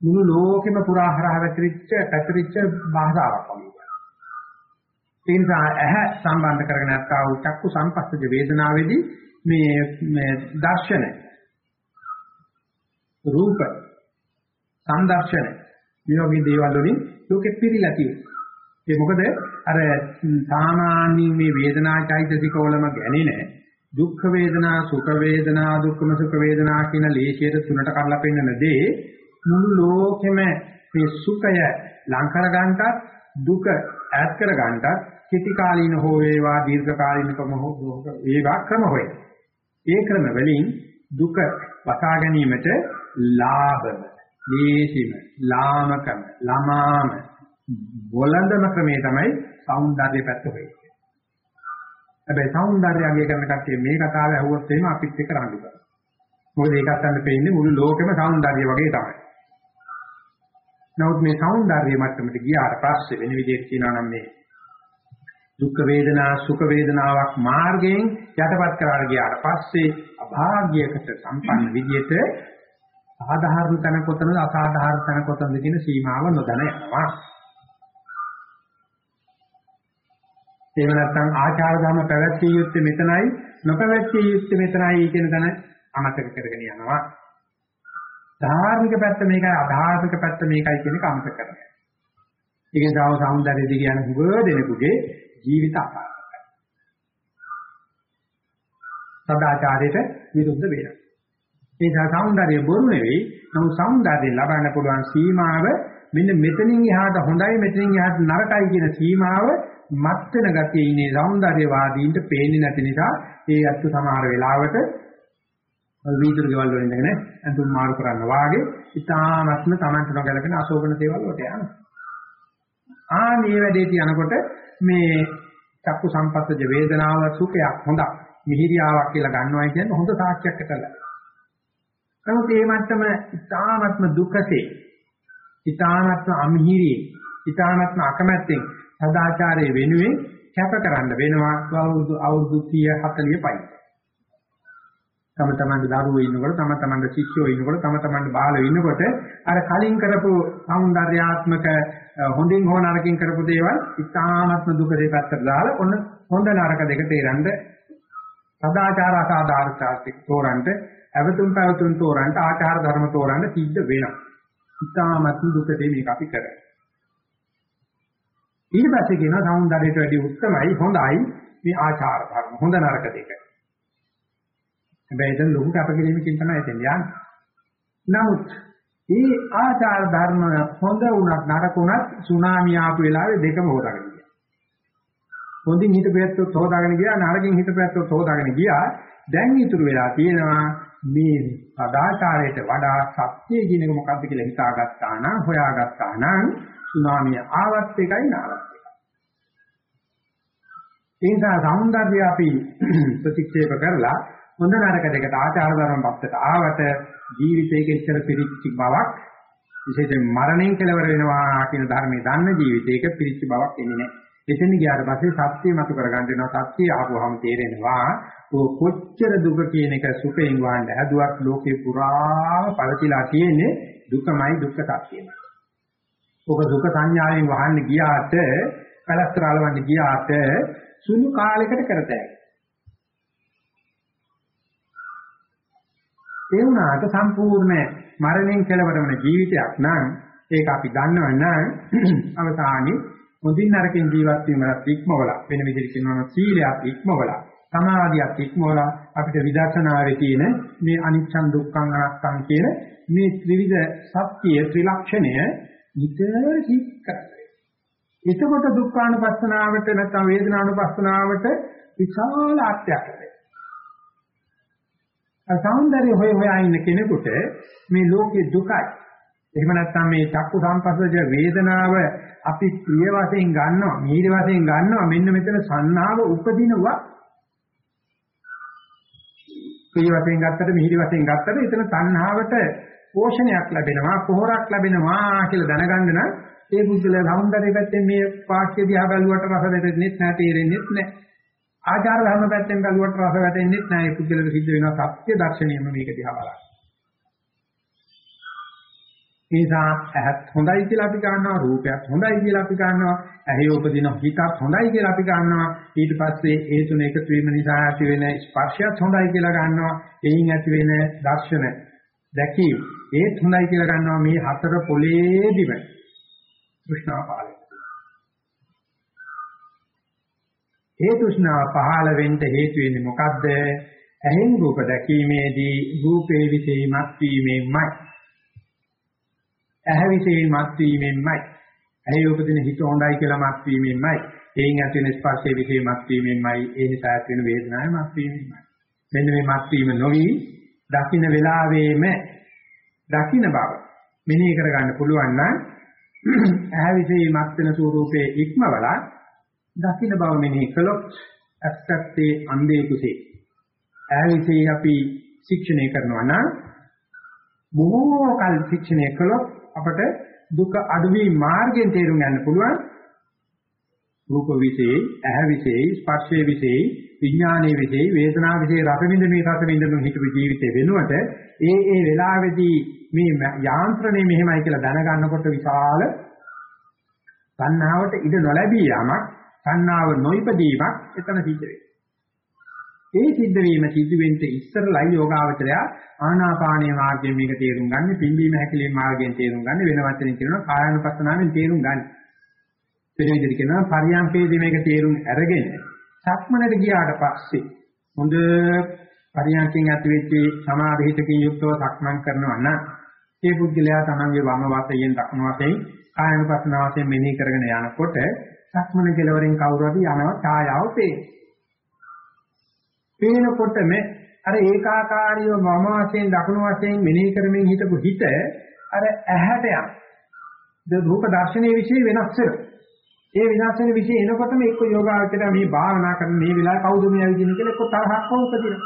මුළු ලෝකෙම පුරා හරහා පැතිරිච්ච පැතිරිච්ච භාෂාවක්. ඒ නිසා ඇහැ සම්බන්ධ කරගෙන නැත්තා වූ චක්කු සංපස්සජ වේදනාවේදී මේ මේ දර්ශන රූප සංදර්ශන විනෝගී දේවල් වලින් ලෝකෙ පිරීලා තියෙනවා. ඒ මොකද අර සාමාන්‍ය මේ වේදනා චෛතසික වලම ගැණෙන දුක්ඛ වේදනා සුඛ වේදනා දුක්ඛම සුඛ වේදනා කියන ලේසියට තුනට කඩලා පෙන්නන දේ මුළු ලෝකෙම මේ සුඛය ලං කර ගන්නටත් දුක ඈත් කර ගන්නටත් කෙටි කාලින හෝ වේවා දීර්ඝ කාලිනකම හෝ වේවා ක්‍රම හොයන. ඒ ක්‍රම වලින් දුක වසා ගැනීමට ලාභම, දීසිම, ලාමකම, ළමාම බොළඳම ක්‍රමේ තමයි సౌందර්ය පැත්ත වෙන්නේ. හැබැයි సౌందර්ය අගය කරන කට්ටිය මේ කතාව ඇහුවොත් එහෙම අපිත් එක්ක රණ්ඩු කරනවා. මොකද ඒකත් අන්න පෙන්නේ මුළු ලෝකෙම సౌందර්ය වගේ තමයි. නමුත් මේ సౌందර්ය මට්ටමට ගියාට පස්සේ වෙන විදිහට කියනවා නම් මේ දුක් වේදනා සුඛ වේදනාවක් මාර්ගයෙන් යටපත් කරලා ගියාට පස්සේ අභාග්‍යයකට සම්පන්න විදිහට සාධාරණ තැන කොතනද අසාධාරණ තැන කොතනද කියන සීමාව නොදැන යනවා. එහෙම නැත්නම් ආචාර ධර්ම පැවැත්විය යුත්තේ මෙතනයි නොපැවැත්විය යුත්තේ මෙතනයි කියන තැන අමතක කරගෙන යනවා. ධාර්මික පැත්ත මේකයි අධාර්මික පැත්ත මේකයි කියන එක අමතක කරනවා. ඒකෙන් තව සෞන්දර්ය දිග යන හුඟ දෙනෙකුගේ ජීවිත අපාරයි. සදාචාරයට විරුද්ධ වෙනවා. ඒ නිසා సౌందර්යය බොරු නෙවෙයි. නමුත් సౌందර්යය ලබන්න පුළුවන් සීමාව මෙන්න මෙතනින් එහාට හොඳයි මෙතනින් එහාට නරකයි කියන සීමාව මත් වෙන ගතියේ ඉන්නේ సౌందර්යවාදීන්ට පේන්නේ නැති නිසා ඒ අත්ත සමහර වෙලාවට වීදුරු ගෙවල් වල ඉඳගෙන අඳුම් මාරු කරන්න වාගේ ඉතාමත්ම Tamanට නොගැලපෙන අශෝභන දේවල් වලට යනවා. ආ මේ වැඩේට යනකොට මේ චක්කු සම්පස්සජ වේදනාව සුඛයක් හොඳක් මිහිරියාවක් කියලා ගන්නවා කියන්නේ හොඳ සාක්ෂියක් කරලා. නමුත් මේ මට්ටම ඊ타නත්ම දුකසේ ඊ타නත්ම අමිහිරියේ ඊ타නත්ම අකමැත්තෙන් සදාචාරයේ වෙනුවෙන් කැප කරන්න වෙනවා අවුරුදු අවුරුදු 30 45යි. තම තමන්ගේ දරුවෝ ඉන්නකොට තම තමන්ගේ ශිෂ්‍යයෝ ඉන්නකොට තම තමන්ගේ බාලයෝ ඉන්නකොට අර කලින් කරපු సౌందర్యාත්මක හොඳින් හෝ නරකින් කරපු දේවල් ඉතාමත්ම දුක දෙපැත්තට දාලා ඔන්න හොඳ නරක දෙක තේරෙන්න සදාචාර අසාධාරතාවක් තෝරන්න අවතුම් පැවතුම් තෝරන්න ආචාර ධර්ම තෝරන්න සිද්ධ වෙනවා. ඉතාමත්ම දුකදී මේක අපි කරන්නේ. ඊට පස්සේ කියනවා సౌందර්යයට වැඩි උත්තරමයි හොඳයි මේ ආචාර ධර්ම හොඳ නරක දෙක. හැබැයි එතන ලොකු කැපකිරීමකින් තමයි එතෙන් යන්නේ. නමුත් මේ ආචාර ධර්ම හොඳ වුණත් නරක වුණත් සුනාමි ආපු වෙලාවේ දෙකම හොදාගෙන ගියා. හොඳින් හිතපැත්තොත් හොදාගෙන ගියා නරකින් හිතපැත්තොත් හොදාගෙන ගියා. දැන් ඉතුරු වෙලා තියෙනවා මේ සදාචාරයට වඩා සත්‍ය කියන එක මොකක්ද කියලා හිතාගත්තා නම් හොයාගත්තා නම් සුනාමිය ආවත් එකයි නාවත් එකයි. ඒ නිසා సౌందර්යය අපි ප්‍රතික්ෂේප කරලා හොඳ නරක දෙකට ආචාර ධර්ම පත්තට ආවට ජීවිතයක ඉච්ඡර පිරිච්ච බවක් විශේෂයෙන් මරණයෙන් කෙලවර වෙනවා කියන ධර්මයේ දන්න ජීවිතයක පිරිච්ච බවක් එන්නේ නැහැ. එතන ගියාට පස්සේ සත්‍ය මතු කරගන්න වෙනවා. සත්‍ය ආපුවහම තේරෙනවා කොච්චර දුක කියන එක සුඛයෙන් වහන්න හැදුවක් ලෝකේ පුරා පළතිලා තියෙන්නේ දුකමයි දුක්ඛ සත්‍යමයි. ඔබ දුක සංඥාවෙන් වහන්න ගියාට කලස්තරාලවන්න ගියාට සුළු කාලයකට කරතයි. ඒ වුණාට සම්පූර්ණ මරණයෙන් කෙලවර වෙන ජීවිතයක් නම් ඒක අපි දන්නව නම් අවසානයේ මුදින් නරකින් ජීවත් වීමත් ඉක්මවලා වෙන විදිහට කියනවා නම් සීලයක් ඉක්මවලා සමාධියක් ඉක්මවලා අපිට විදර්ශනාවේ තියෙන මේ අනිච්චන් දුක්ඛං අනත්තං කියන මේ ත්‍රිවිධ සත්‍ය ත්‍රිලක්ෂණය නිතර හිත් කරගන්න. එතකොට දුක්ඛානුපස්සනාවට නැත්නම් වේදනානුපස්සනාවට විශාල අර්ථයක් ලැබෙනවා. සෞන්දර්ය හොය හොයා ඉන්න කෙනෙකුට මේ ලෝකේ දුකයි. එහෙම නැත්නම් මේ චක්කු සංපස්සජ වේදනාව අපි ප්‍රිය වශයෙන් ගන්නවා, මීඩ වශයෙන් ගන්නවා. මෙන්න මෙතන සංනාව උපදිනවා. ප්‍රිය වශයෙන් ගත්තට, මිහිරි වශයෙන් ගත්තට එතන තණ්හාවට පෝෂණයක් ලැබෙනවා, පොහොරක් ලැබෙනවා කියලා දැනගන්න නම් ඒ බුද්ධල සෞන්දර්ය පැත්තෙන් මේ වාක්‍ය දිහා බැලුවට රස දෙන්නේ නැහැ, තේරෙන්නේ නැහැ. ආචාර ධර්ම පැත්තෙන් බැලුවට රස වැටෙන්නේ නැහැ. ඒ පුද්ගලට සිද්ධ වෙනවා සත්‍ය දර්ශනයම මේක දිහා බලන්න. නිසා ඇහත් හොඳයි කියලා අපි ගන්නවා රූපයක් හොඳයි කියලා අපි ගන්නවා ඇහි උපදින හිතත් හොඳයි කියලා අපි ගන්නවා ඊට පස්සේ ඒ තුන එකතු වීම නිසා ඇති වෙන ස්පර්ශයත් හොඳයි කියලා ගන්නවා එයින් ඇති වෙන දර්ශන දැකීම ඒත් හොඳයි කියලා ගන්නවා මේ හතර පොලේදිම කෘෂ්ණාපාලය ඒ තෘෂ්ණාව පහළ වෙන්න හේතු වෙන්නේ මොකද්ද? ඇහෙන් රූප දැකීමේදී රූපේ විශේෂමත් වීමෙන්මයි. ඇහැ විශේෂමත් වීමෙන්මයි. ඇහි උපදින හිත හොඳයි කියලා මත් වීමෙන්මයි. එයින් ඇති වෙන ස්පර්ශයේ විශේෂමත් වීමෙන්මයි. ඒ නිසා ඇති වෙන වේදනාවේ මත් වීමෙන්මයි. මෙන්න මේ මත් වීම නොවි දකින්න වෙලාවෙම දකින්න බව මෙනෙහි කරගන්න පුළුවන් නම් ඇහැ විශේෂ මත් වෙන ස්වરૂපයේ ඉක්මවලා දකින්න බව මෙනෙහි කළොත් ඇත්තත්තේ අන්දේ කුසේ ඇහැ විශේෂ අපි ශික්ෂණය කරනවා නම් බොහෝ කල් ශික්ෂණය කළොත් අපට දුක අඩුවී මාර්ගයෙන් තේරුම් ගන්න පුළුවන්. රූප විශේෂ ඇහැ විශේෂ ස්පර්ශයේ විශේෂ විඥානයේ විශේෂ වේදනා විශේෂ රස විඳිනේ රස විඳිනු හිතපු ජීවිතේ වෙනුවට ඒ ඒ වෙලාවේදී මේ යාන්ත්‍රණය මෙහෙමයි කියලා දැනගන්නකොට විශාල සංහාවට ඉඩ නොලැබී යාමක් සංහාව නොයිපදීමක් එතන සිද්ධ වෙනවා. ඒ සිද්ධ වීම සිද්ධ වෙන්න ඉස්සරලයි යෝගාවචරය ආනාපානීය මාර්ගයෙන් මේක තේරුම් ගන්න, පිම්බීම හැකිලිම මාර්ගයෙන් තේරුම් ගන්න, වෙන වචනෙන් කියනවා කායानुපස්සනාවෙන් තේරුම් ගන්න. වෙන විදිහට කියනවා පරියන්කේදී මේක තේරුම් අරගෙන සක්මනට ගියාට පස්සේ හොඳ පරියන්කෙන් ඇතිවෙච්ච සමාධිහිතකින් යුක්තව සක්මන් කරනවා නම් ඒ පුද්ගලයා තමන්ගේ වම වශයෙන් දක්න වශයෙන් කායනුපස්සන වශයෙන් මෙනෙහි කරගෙන යනකොට සක්මන කෙලවරෙන් කවුරු හරි යනවා ඡායාව පේන. පේනකොටම අර ඒකාකාරීව මම වශයෙන් දකුණු වශයෙන් මෙනෙහි කරමින් හිටපු හිත අර ඇහැට යන. ද රූප දර්ශනයේ વિશે වෙනස් වෙනවා. ඒ විනාශ වෙන විශේෂ එනකොටම එක්ක යෝගාවචරය මේ භාවනා කරන මේ වෙලාවේ කවුද මේ ඇවිදින්නේ කියලා එක්ක තරහක් හෝ උපදිනවා.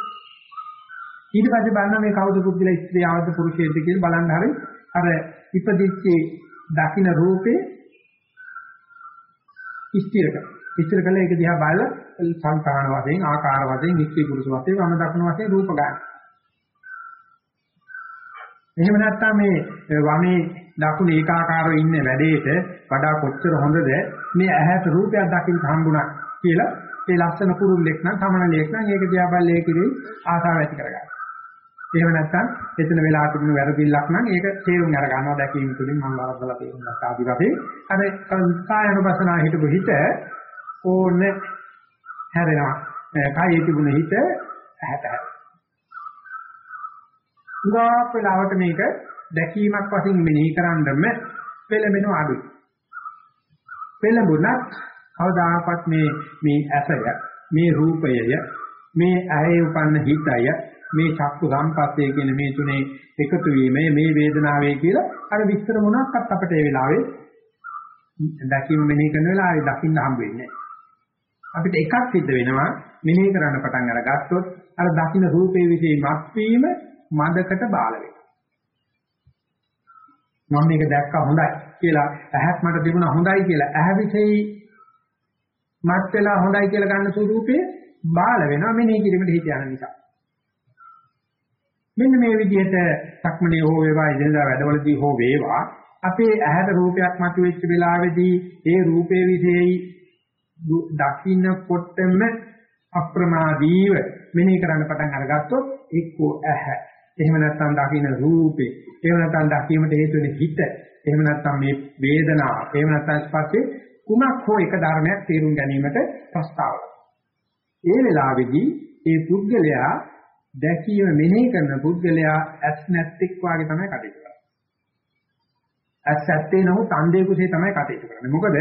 ඊට පස්සේ බලන මේ කවුද පුද්ගලයා ස්ත්‍රියවද පුරුෂයෙක්ද කියලා බලන්න හරි අර ඉපදිච්ච දකින්න රූපේ ස්ථිර කර. ස්ථිර කළා ඒක දිහා බලලා සංකාන වශයෙන් ආකාර වශයෙන් ස්ත්‍රී පුරුෂ වශයෙන් වම දක්න වශයෙන් රූප ගන්න. එහෙම නැත්නම් මේ වමේ දකුණු ඒකාකාරව ඉන්න වැඩේට වඩා කොච්චර හොඳද මේ ඇහැට රූපයක් දකින්න හම්බුණා කියලා ඒ ලස්සන කුරුල්ලෙක් නම් සමනලෙක් නම් ඒක දිහා බලලා ඒකේ ආසාව ඇති කරගන්න. එහෙම නැත්නම් එතන වෙලා තිබුණු වැරදිල්ලක් නම් ඒක තේරුම් අර ගන්නවා දැකීම තුළින් මම වරදලා තේරුම් ගත්ත ආදි වශයෙන් අර කායනුපසනාව හිටපු හිත ඕනේ හැරෙනවා. කායේ තිබුණ හිත ඇහැට උගාක් වෙලාවට මේක දැකීමක් වශයෙන් මෙනෙහි කරන්නම පෙළඹෙන අඩුයි. පෙළඹුණත් කවදාකවත් මේ මේ ඇසය මේ රූපයය මේ ඇහි උපන්න හිතය මේ චක්කු සම්පස්සේ කියන මේ තුනේ එකතු වීමේ මේ වේදනාවේ කියලා අර විස්තර මොනක්වත් අපිට ඒ වෙලාවේ දැකීම මෙනෙහි කරන වෙලාවේ දකින්න හම්බ වෙන්නේ අපිට එකක් සිද්ධ වෙනවා මෙනෙහි කරන්න පටන් අරගත්තොත් අර දකින්න රූපේ විශේෂ මත්වීම මදකට බාල වෙනවා. මම මේක දැක්කා හොඳයි කියලා ඇහක් මට තිබුණා හොඳයි කියලා ඇහැ විශේෂ මත් වෙලා හොඳයි කියලා ගන්න ස්වරූපේ බාල වෙනවා මෙනෙහි කිරීමට හිත යන නිසා. මෙන්න මේ විදිහට සක්මණේ හෝ වේවා ඉදිරියදා වැඩවලදී හෝ වේවා අපේ ඇහැට රූපයක් මතුවෙච්ච වෙලාවේදී ඒ රූපේ විශේෂයි. දකින්නකොටම අප්‍රමාදීව මෙනෙහි කරන්න පටන් අරගත්තොත් එක්කෝ ඇහැ. එහෙම නැත්නම් දකින්න රූපේ. එහෙම නැත්නම් දකීමට හේතු වෙන හිත. එහෙම නැත්නම් මේ වේදනාව. එහෙම නැත්නම් ස්පර්ශේ කුමක් හෝ එක ධර්මයක් තේරුම් ගැනීමට ප්‍රස්තාවය. ඒ වෙලාවේදී ඒ පුද්ගලයා දැකීම මෙනෙහි කරන පුද්ගලයා ඇස් නැත්තෙක් වාගේ තමයි කටයුතු කරන්නේ. ඇස් ඇත්තේ නමුත් අන්ධේ කුසේ තමයි කටයුතු කරන්නේ. මොකද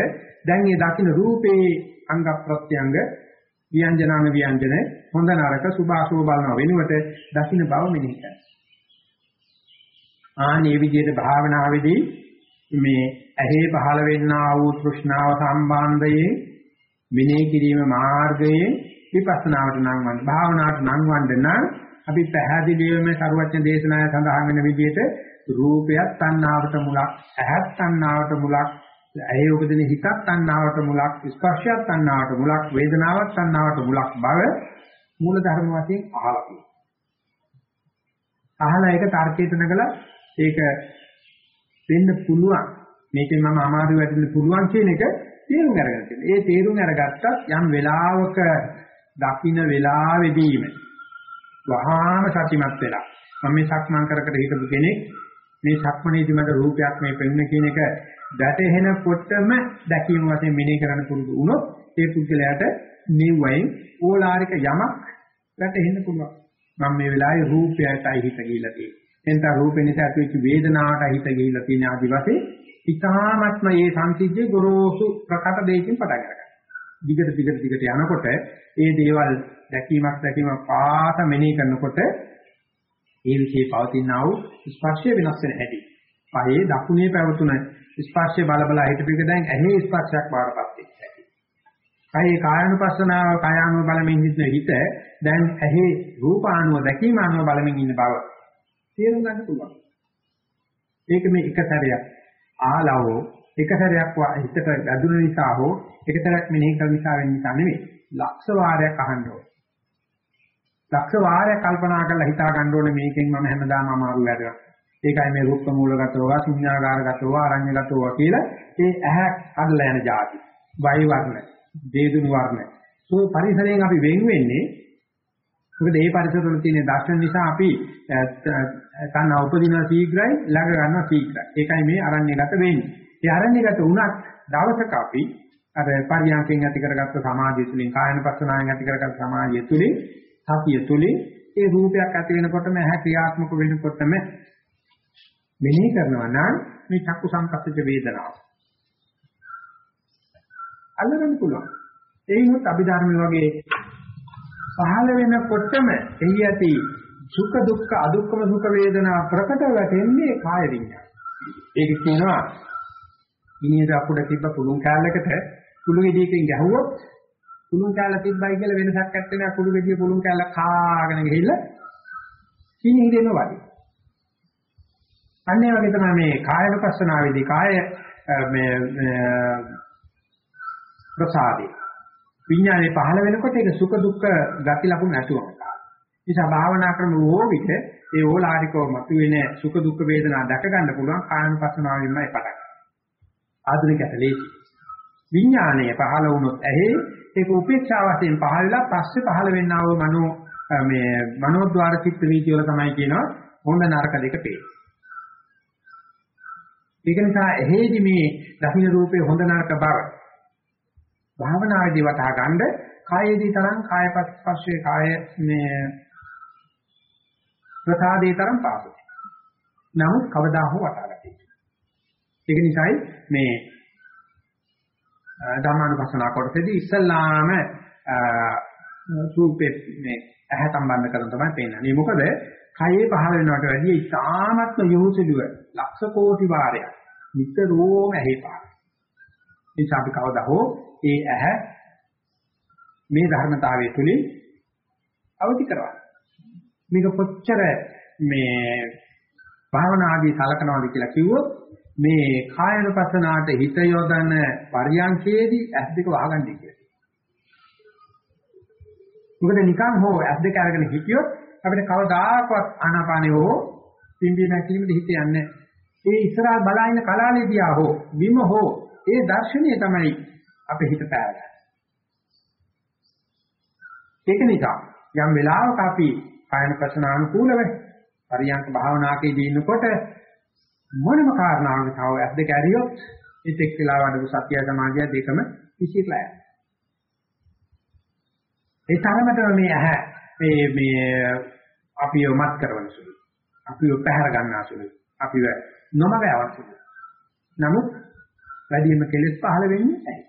දැන් මේ දකින්න රූපේ අංග ප්‍රත්‍යංග ව්‍යංජනාන ව්‍යංජන හොඳ නරක සුභාසුභ බලන වෙනුවට දකින්න බව මෙනෙහි කරනවා. ආනේ විදිහට භාවනාවේදී මේ ඇහි පහළ වෙන්නා වූ තෘෂ්ණාව සම්බන්ධයෙන් මෙනෙහි කිරීම මාර්ගයේ විපස්සනාවට නම් වන්න භාවනාවට නම් වන්න නම් අපි පැහැදිලිවම සරුවචන දේශනාවේ සඳහන් වෙන විදිහට රූපයක් තණ්හාවට මුලක් ඇහත් තණ්හාවට මුලක් ඇහි උපදින හිතත් තණ්හාවට මුලක් ස්පර්ශයත් තණ්හාවට මුලක් වේදනාවක් තණ්හාවට මුලක් බව මූල ධර්ම වශයෙන් අහලා තියෙනවා. අහලා ඒක තර්කයට නගලා ඒක වෙන්න පුළුවන් මේකෙන් මම අමාරු වෙන්න පුළුවන් කියන එක තේරුම් අරගෙන තියෙනවා. ඒ තේරුම් අරගත්තත් යම් වෙලාවක දකින්න වෙලාවෙදීම. වහාම සතිමත් වෙලා. මම මේ සක්මන් කර කර හිටපු කෙනෙක් මේ සක්මනේදී මට රූපයක් මේ පෙන්න කියන එක දැටහෙනකොටම දැකීම වශයෙන් මෙනෙහි කරන්න පුරුදු වුණොත් ඒ පුද්ගලයාට නිවයින් ඕලාරික යමක් වැටහෙන්න පුළුවන්. මම මේ වෙලාවේ රූපයටයි හිත ගිහිලා තියෙන්නේ. එතන රූපේ නිසා ඇතිවෙච්ච වේදනාවට හිත ගිහිලා තියෙන ආදි වශයෙන් ඉතාමත්ම මේ සංසිද්ධිය ගොරෝසු ප්‍රකට දෙයකින් පටන් ගන්නවා දිගට දිගට දිගට යනකොට ඒ දේවල් දැකීමක් දැකීමක් පාස මෙනෙහි කරනකොට ඒ විශ්ේ පවතිනා වූ ස්පර්ශය වෙනස් වෙන හැටි. පහේ දකුණේ පැවතුන ස්පර්ශය බල බල හිටපෙක දැන් ඇහි ස්පර්ශයක් බාරපත් වෙච්ච කයි කායानुපස්සනාව කායानुව බලමින් ඉන්න හිත දැන් ඇහි රූපානුව දැකීම අනුව බලමින් ඉන්න බව තේරුම් ගන්න පුළුවන්. ඒක මේ එක සැරයක් ආලවෝ එක සැරයක් හිතට වැදුන නිසා හෝ එක සැරයක් මෙනෙහි කරන නිසා වෙන නිසා නෙවෙයි. ලක්ෂ වාරයක් අහන්න ඕනේ. ලක්ෂ වාරයක් කල්පනා කරලා හිතා ගන්න ඕනේ මේකෙන් මම හැමදාම අමාරු වැඩක්. ඒකයි මේ රූප මූලගතව, ශුන්‍යාකාරගතව, අරඤ්‍යගතව කියලා ඒ ඇහැ අදලා යන જાති. වයි වර්ණ දේදුණු වර්ණ. සෝ පරිසරයෙන් අපි වෙන් වෙන්නේ මොකද මේ පරිසරවල තියෙන දර්ශන නිසා අපි තන උපදින ශීඝ්‍රයි ළඟ ගන්නවා ශීඝ්‍රයි. ඒකයි මේ අරණ්‍යගත වෙන්නේ. ඒ අරණ්‍යගත වුණත් දවසක අපි අර පරියන්කෙන් ඇති කරගත්ත සමාධිය තුළින් කායන පස්සනාවෙන් ඇති කරගත්ත සමාධිය තුළින් සතිය තුළින් ඒ රූපයක් ඇති වෙනකොටම ඇහැ ක්‍රියාත්මක වෙනකොටම මෙනෙහි කරනවා නම් මේ චක්කු සංකප්පජ වේදනාව අල්ලගන්න පුළුවන්. ඒනොත් අභිධර්ම වගේ පහළ වෙනකොටම එහි ඇති සුඛ දුක්ඛ අදුක්ඛම සුඛ වේදනා ප්‍රකට වෙන්නේ කාය විඤ්ඤාණය. ඒක කියනවා ඉනියද අපුඩ තිබ්බ පුළුන් කැලලකට කුළු ගෙඩියකින් ගැහුවොත් පුළුන් කැලල තිබ්බයි කියලා වෙනසක් නැත්තේ නෑ කුළු ගෙඩිය පුළුන් කැලල කාගෙන ගිහිල්ලා කිනි හිරෙනවා වගේ. අන්නේ වගේ තමයි මේ කායනුපස්සනාවේදී කාය මේ ප්‍රසාදේ විඥානේ පහළ වෙනකොට ඒක සුඛ දුක්ඛ ගති ලකුණු නැතුවම නිසා භාවනා ක්‍රම වෝ විට ඒ ඕලාරිකව මතුවෙන සුඛ දුක්ඛ වේදනා දැක ගන්න පුළුවන් කායනුපස්සනාවෙන්මයි පටන් ගන්න. ආධුනිකයට ලේසි. විඥානය පහළ වුණොත් ඇහි ඒක උපේක්ෂා වශයෙන් පහළ වෙලා පස්සේ පහළ වෙන්නා වූ මනෝ මේ මනෝද්වාර චිත්ත වීති වල තමයි කියනවා හොඳ නරක දෙක පේන්නේ. ඒක නිසා එහෙදි මේ දහින රූපේ හොඳ නරක බව භාවනාදී වටහා ගන්න කායේදී තරම් කායපස්පස්සේ කාය මේ ප්‍රසාදේ තරම් පාසු. නමුත් කවදා හෝ වටහා ගන්න. ඒක නිසායි මේ ධර්මානුපස්සනා කොටසේදී ඉස්සල්ලාම රූපේ මේ ඇහැ සම්බන්ධ කරන තමයි පේන්නේ. මොකද කයේ පහළ වෙනවට වැඩිය ඉතාමත්ම යොහුසුලුව ලක්ෂ කෝටි වාරයක් නිතරම ඇහි පහළ. ඒ නිසා අපි කවදා හෝ ඒ ඇහැ මේ ධර්මතාවය තුලින් අවදි කරවන්න. මේක කොච්චර මේ භාවනා ආදී සලකනවාද කියලා කිව්වොත් මේ කායනුපස්සනාට හිත යොදන පරියන්කේදී ඇස් දෙක වහගන්නයි කියන්නේ. මොකද නිකන් හෝ ඇස් දෙක අරගෙන හිටියොත් අපිට කවදාකවත් ආනාපානෙ හෝ පිම්බීම හැකීමේ හිත යන්නේ ඒ ඉස්සරහා බලාගෙන කලාලේ දිහා හෝ විම හෝ ඒ දර්ශනීය තමයි අපේ හිත පෑරගන්නේ. ඒක නිසා යම් වෙලාවක අපි කායන ප්‍රශ්නානුකූලව පරියන්ක භාවනාකේදී ඉන්නකොට මොනම කාරණාවක තව ඇස් දෙක ඇරියොත් ඒ තෙක් වෙලා වඩපු සත්‍ය සමාධිය දෙකම විසිරලා යනවා. ඒ තරමටම මේ ඇහැ මේ මේ අපිව මත් කරවන සුළු. අපිව පැහැර ගන්නා සුළු. අපිව නොමග අවශ්‍යයි. නමුත් වැඩිම කෙලෙස් පහළ වෙන්නේ ඇයි?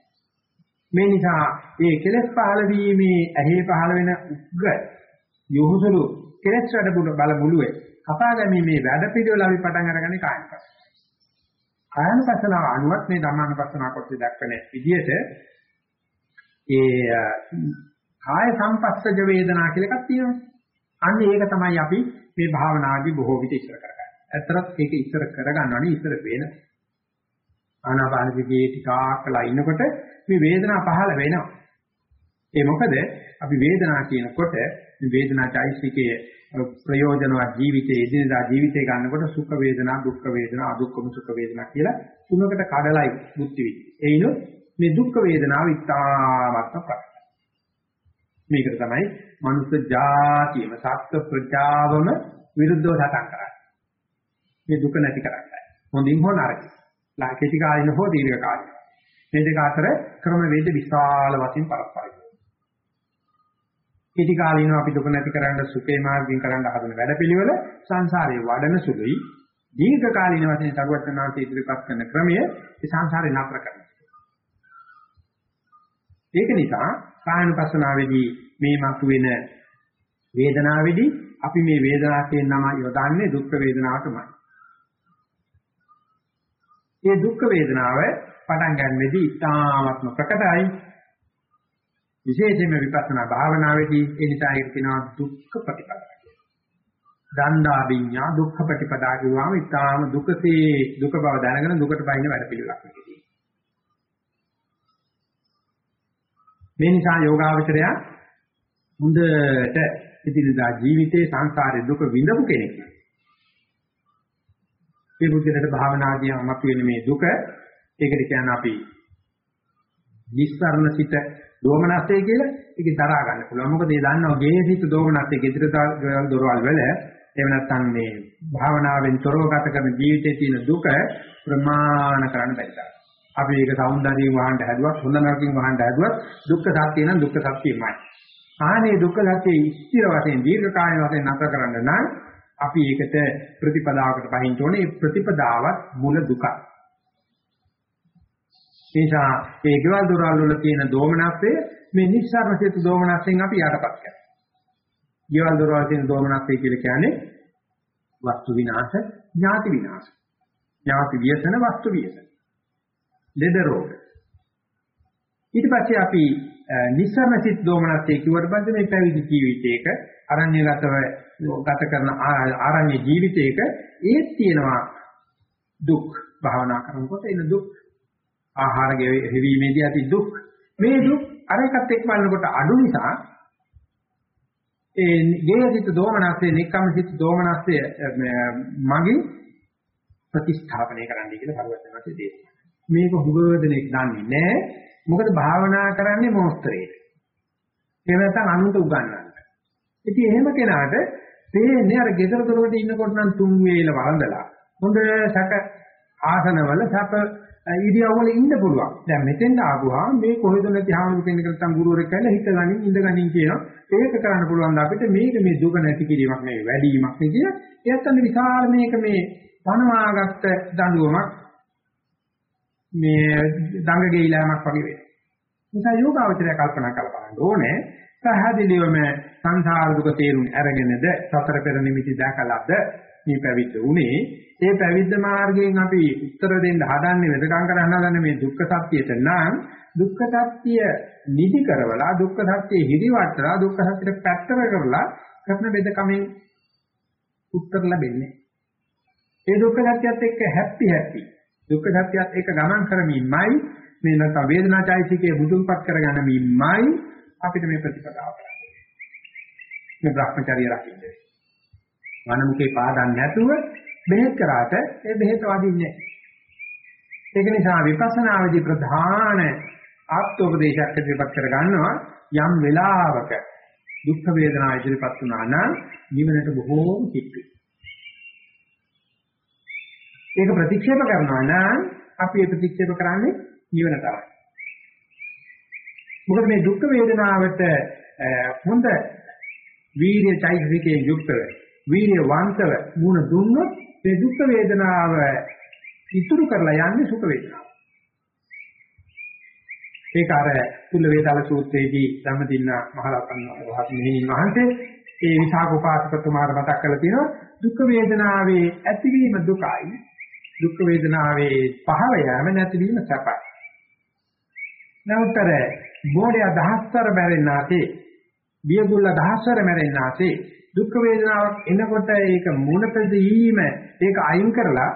මේ නිසා මේ කෙලෙස් පහළ වීමේ ඇහි පහළ වෙන උග්ග යොහුසුළු කෙලෙස් වැඩ බල මුළුවේ කපා ගැනීමේ වැඩ පිළිවෙල අපි පටන් අරගන්නේ කායනපස. කායනපසනාව අනුවත් මේ ධම්මානපසනාව කොටස දක්වන විදිහට ඒ කාය සංපස්සජ වේදනා කියලා එකක් තියෙනවා. අන්න ඒක තමයි අපි මේ භාවනාදී බොහෝ විට ඉස්සර කරගන්නේ. ඇත්තටත් ඒක ඉස්සර කරගන්නවනේ ඉස්සර වෙන ආනාපානසතියේ ටිකක් කළා ඉන්නකොට මේ වේදනාව පහළ වෙනවා. ඒ මොකද අපි වේදනාව කියනකොට මේ වේදනාචෛසිකයේ ප්‍රයෝජනවත් ජීවිතයේ එදිනදා ජීවිතේ ගන්නකොට සුඛ වේදනා, දුක්ඛ වේදනා, අදුක්ඛම සුඛ වේදනා කියලා තුනකට කඩලයි බුද්ධි විදි. එයිනොත් මේ දුක්ඛ වේදනාව ඉතාමත්ම ප්‍රකටයි. මේකට තමයි මනුස්ස ජාතියම සත්ත්ව ප්‍රජාවම විරුද්ධව සටන් කරන්නේ. මේ දුක නැති කරන්නයි. හොඳින් හෝ නරකින්. කෙටි කාලින හෝ දීර්ඝ කාලින. මේ දෙක අතර ක්‍රම වේද විශාල වශයෙන් පරස්පරයි. කෙටි කාලිනව අපි දුක නැති කරන්න සුඛේ මාර්ගයෙන් කරන්න හදන වැඩපිළිවෙල සංසාරේ වඩන සුළුයි. දීර්ඝ කාලින වශයෙන් සරුවචනාන්ති ඉදිරිපත් කරන ක්‍රමය ඒ සංසාරේ නතර කරනවා. ඒක නිසා කායනුපස්සනාවේදී මේ මතුවෙන වේදනාවේදී අපි මේ වේදනාව කියන නම යොදන්නේ දුක් වේදනාවටමයි. මේ දුක් වේදනාව පටන් ගන්නෙදී ඉතාමත්ම ප්‍රකටයි. විශේෂයෙන්ම විපස්සනා භාවනාවේදී ඒ නිසා ඒක කියනවා දුක්ඛ ප්‍රතිපදාව. දණ්ඩා විඤ්ඤා දුක්ඛ ප්‍රතිපදා කියවම ඉතාම දුකසේ දුක බව දැනගෙන දුකට බයින වැඩ පිළිලක් නෙකදී. මේ නිසා යෝගාවචරය හොඳට ඉදිරියදා ජීවිතේ සංසාරේ දුක විඳපු කෙනෙක්. මේ බුද්ධලට භාවනාදී අමතු වෙන මේ දුක ඒකට කියන්නේ අපි නිස්සරණ සිත දෝමනස්සේ කියලා ඒක දරා ගන්න පුළුවන්. මොකද ඒ දන්නවා ගේ සිත දෝමනස්සේ ගෙදර දොරවල් වල එහෙම නැත්නම් මේ භාවනාවෙන් තොරව ගත කරන ජීවිතයේ තියෙන දුක ප්‍රමාණ කරන්න බැහැ. අපි ඒක సౌందර්යයෙන් වහන්න හැදුවත් හොඳ නරකින් වහන්න හැදුවත් දුක්ඛ සත්‍ය නම් දුක්ඛ සත්‍යමයි. ආනේ දුක්ඛ සත්‍ය ස්ථිර වශයෙන් දීර්ඝ කාලයක් වශයෙන් නැතර කරන්න නම් අපි ඒකට ප්‍රතිපදාවකට පහින්න ඕනේ. ඒ ප්‍රතිපදාවත් මුල දුකයි. නිසා ඒ ගෙවල් දොරවල් වල තියෙන දෝමනස්සේ මේ නිස්සාරණ සිත දෝමනස්යෙන් අපි යටපත් කරනවා. ගෙවල් දොරවල් තියෙන දෝමනස්සේ කියලා කියන්නේ වස්තු විනාශ, ඥාති විනාශ. ඥාති වියසන වස්තු වියසන. ලෙඩ රෝග. ඊට පස්සේ අපි නිස්සාරණ සිත දෝමනස්සේ කිව්වට පස්සේ මේ පැවිදි ජීවිතයක අරණ්‍යගතව ගත කරන ආරණ්‍ය ජීවිතයක ඒත් තියෙනවා දුක් භාවනා කරනකොට එන දුක් ආහාර ගෙවීමේදී ඇති දුක් මේ දුක් අර එකත් එක්ක බලනකොට අඩු නිසා ඒ ගේයසිත දෝමනස්සේ නික්කම්සිත දෝමනස්සේ මගින් ප්‍රතිස්ථාපනය කරන්න කියලා පරිවර්තනවාදී දේශනා. මේක හුගදෙනෙක් දන්නේ නැහැ. මොකද භාවනා කරන්නේ මොස්තරේට. එහෙම නැත්නම් අනුන්ට උගන්වන්න. ඉතින් එහෙම කෙනාට තේන්නේ අර ගෙදර දොරකට ඉන්නකොට නම් තුන් වේල වළඳලා හොඳ සැක ආසනවල සැප ඉරියව්වල ඉන්න පුළුවන්. දැන් මෙතෙන්ට ආවුවා මේ කොහෙද නැති හාමුදුරු කෙනෙක් නැත්නම් ගුරුවරයෙක් කියලා හිත ගනින් ඉඳ ගනින් කියනවා. ඒක කරන්න පුළුවන් ද අපිට මේක මේ දුක නැති කිරීමක් නෙවෙයි වැඩිවීමක් නේ කියන. ඒත් අන්න විශාල මේක මේ පනවාගත්ත දඬුවමක් මේ දඟ ගෙයිලාමක් වගේ වෙනවා. නිසා යෝගාවචරය කල්පනා කරලා බලන්න ඕනේ. පැහැදිලිවම සංසාර දුක තේරුම් අරගෙනද සතර පෙර නිමිති දැකලාද මේ පැවිද්ද උනේ. ඒ පැවිද්ද මාර්ගයෙන් අපි උත්තර දෙන්න හදන්නේ වෙදකම් කරන්න හදන්නේ මේ දුක්ඛ සත්‍යයට නම් දුක්ඛ සත්‍ය නිදි කරවලා දුක්ඛ සත්‍ය හිරිවට්ටලා දුක්ඛ සත්‍යට පැත්තක කරලා කරන වෙදකමෙන් උත්තර ලැබෙන්නේ. ඒ දුක්ඛ සත්‍යයත් එක්ක හැපි හැපි දුක්ඛ සත්‍යයත් එක්ක ගමන් කරමින්මයි මේ නැත්නම් වේදනාචෛසිකයේ බුදුන්පත් කරගන්නමින්මයි අපිට මේ ප්‍රතිපදාව කරන්නේ. මේ භ්‍රමචර්ය රකින්නේ. වනමුකේ පාදන් නැතුව බෙහෙත් කරාට ඒ බෙහෙත් වදින්නේ ඒක නිසා විපස්සනාවේදී ප්‍රධාන ආත්මෝපදේශයක් ඉදිරිපත් කර ගන්නවා යම් වෙලාවක දුක් වේදනා ඉදිරිපත් වුණා නම් නිවනට බොහෝම කිට්ටුයි. ඒක ප්‍රතික්ෂේප කරනවා නම් අපි ඒ ප්‍රතික්ෂේප කරන්නේ නිවන තමයි. මොකද මේ දුක් වේදනාවට හොඳ වීර්ය චෛතසිකයේ යුක්තව වීර්ය වන්තව මුණ දුන්නොත් මේ දුක් වේදනාව ඉතුරු කරලා යන්නේ සුඛ වේදනාව. ඒක අර කුල වේදාල සූත්‍රයේදී ධම්මදින්න මහරහතන් වහන්සේ ඒ විසාක උපාසකතුමාට මතක් කරලා තියෙනවා දුක් වේදනාවේ ඇතිවීම දුකයි දුක් වේදනාවේ පහළ යෑම නැතිවීම සැපයි. නමුත්තර බෝඩය දහස්තර මැරෙන්නාසේ බියගුල්ල දහස්තර මැරෙන්නාසේ දුක් වේදනාවක් එනකොට ඒක මුණත දීම ඒක අයින් කරලා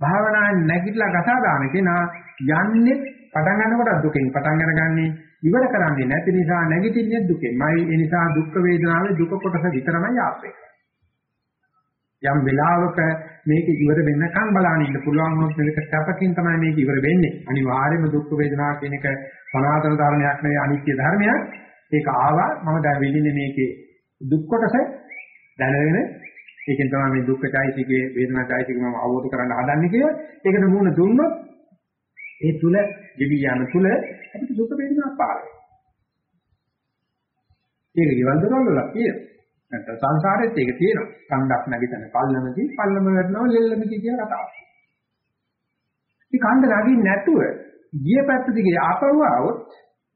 භාවනාවෙන් නැගිටලා කතා දාන කෙනා යන්නේ පටන් ගන්නකොට දුකෙන් පටන් අරගන්නේ. ඉවර කරන්නේ නැති නිසා නැගිටින්නේ දුකෙන්මයි. ඒ නිසා දුක් වේදනාවේ දුක කොටස විතරමයි ආපේ. යම් වෙලාවක මේක ඉවර වෙන්නකම් බලන්න ඉන්න පුළුවන් වුණොත් මේක සැපකින් තමයි මේක ඉවර වෙන්නේ. අනිවාර්යයෙන්ම දුක් වේදනාව කියන එක සනාතන ධර්මයක් නෙවෙයි අනිත්‍ය ධර්මයක්. ඒක ආවා. මම දැන් විඳින්නේ මේකේ දුක් කොටස. දැනගෙන ඒකෙන් තමයි මේ දුක්ඛ චෛතිකයේ වේදනා චෛතිකේ මම අවබෝධ කරගන්න හදන්නේ කියලා. ඒකට මුණ දුන්නොත් ඒ තුල දෙවි යන තුල අපිට දුක වේදනාවක් පාර වෙනවා. ඒක ඊවල දරවල වල කියන. නැත්නම් සංසාරෙත් ඒක තියෙනවා. කණ්ඩක් නැගිටින පල්ලමදී පල්ලම වෙනවා ලෙල්ලමදී කියන කතාවක්. ඉතින් කණ්ඩ නැගින් නැතුව ගිය පැත්ත දිගේ ආපහු આવොත්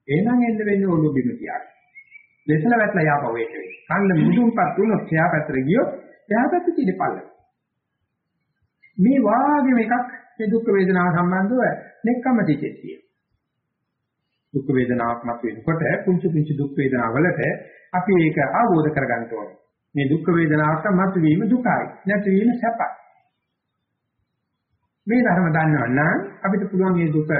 එහෙනම් එන්න වෙන්නේ ඔළුව බිම තියාගන්න. දෙසල වැටලා යාපහු එන්න වෙන්නේ. කන්න මුදුන්පත් වුණොත් එහා පැත්තට ගියොත් එහා පැත්තේ තියෙන පල්ල. මේ වාගේ එකක් මේ දුක් වේදනාව සම්බන්ධව නෙක්කම තිතේ තියෙනවා. දුක් වේදනාවක් මත වෙනකොට කුංචු කුංචු දුක් වේදනාවලට අපි ඒක අවබෝධ කරගන්න ඕනේ. මේ දුක් වේදනාවට මත වීම දුකයි. නැතිවීම සැපයි. මේ ධර්ම දන්නවා නම් අපිට පුළුවන් මේ දුක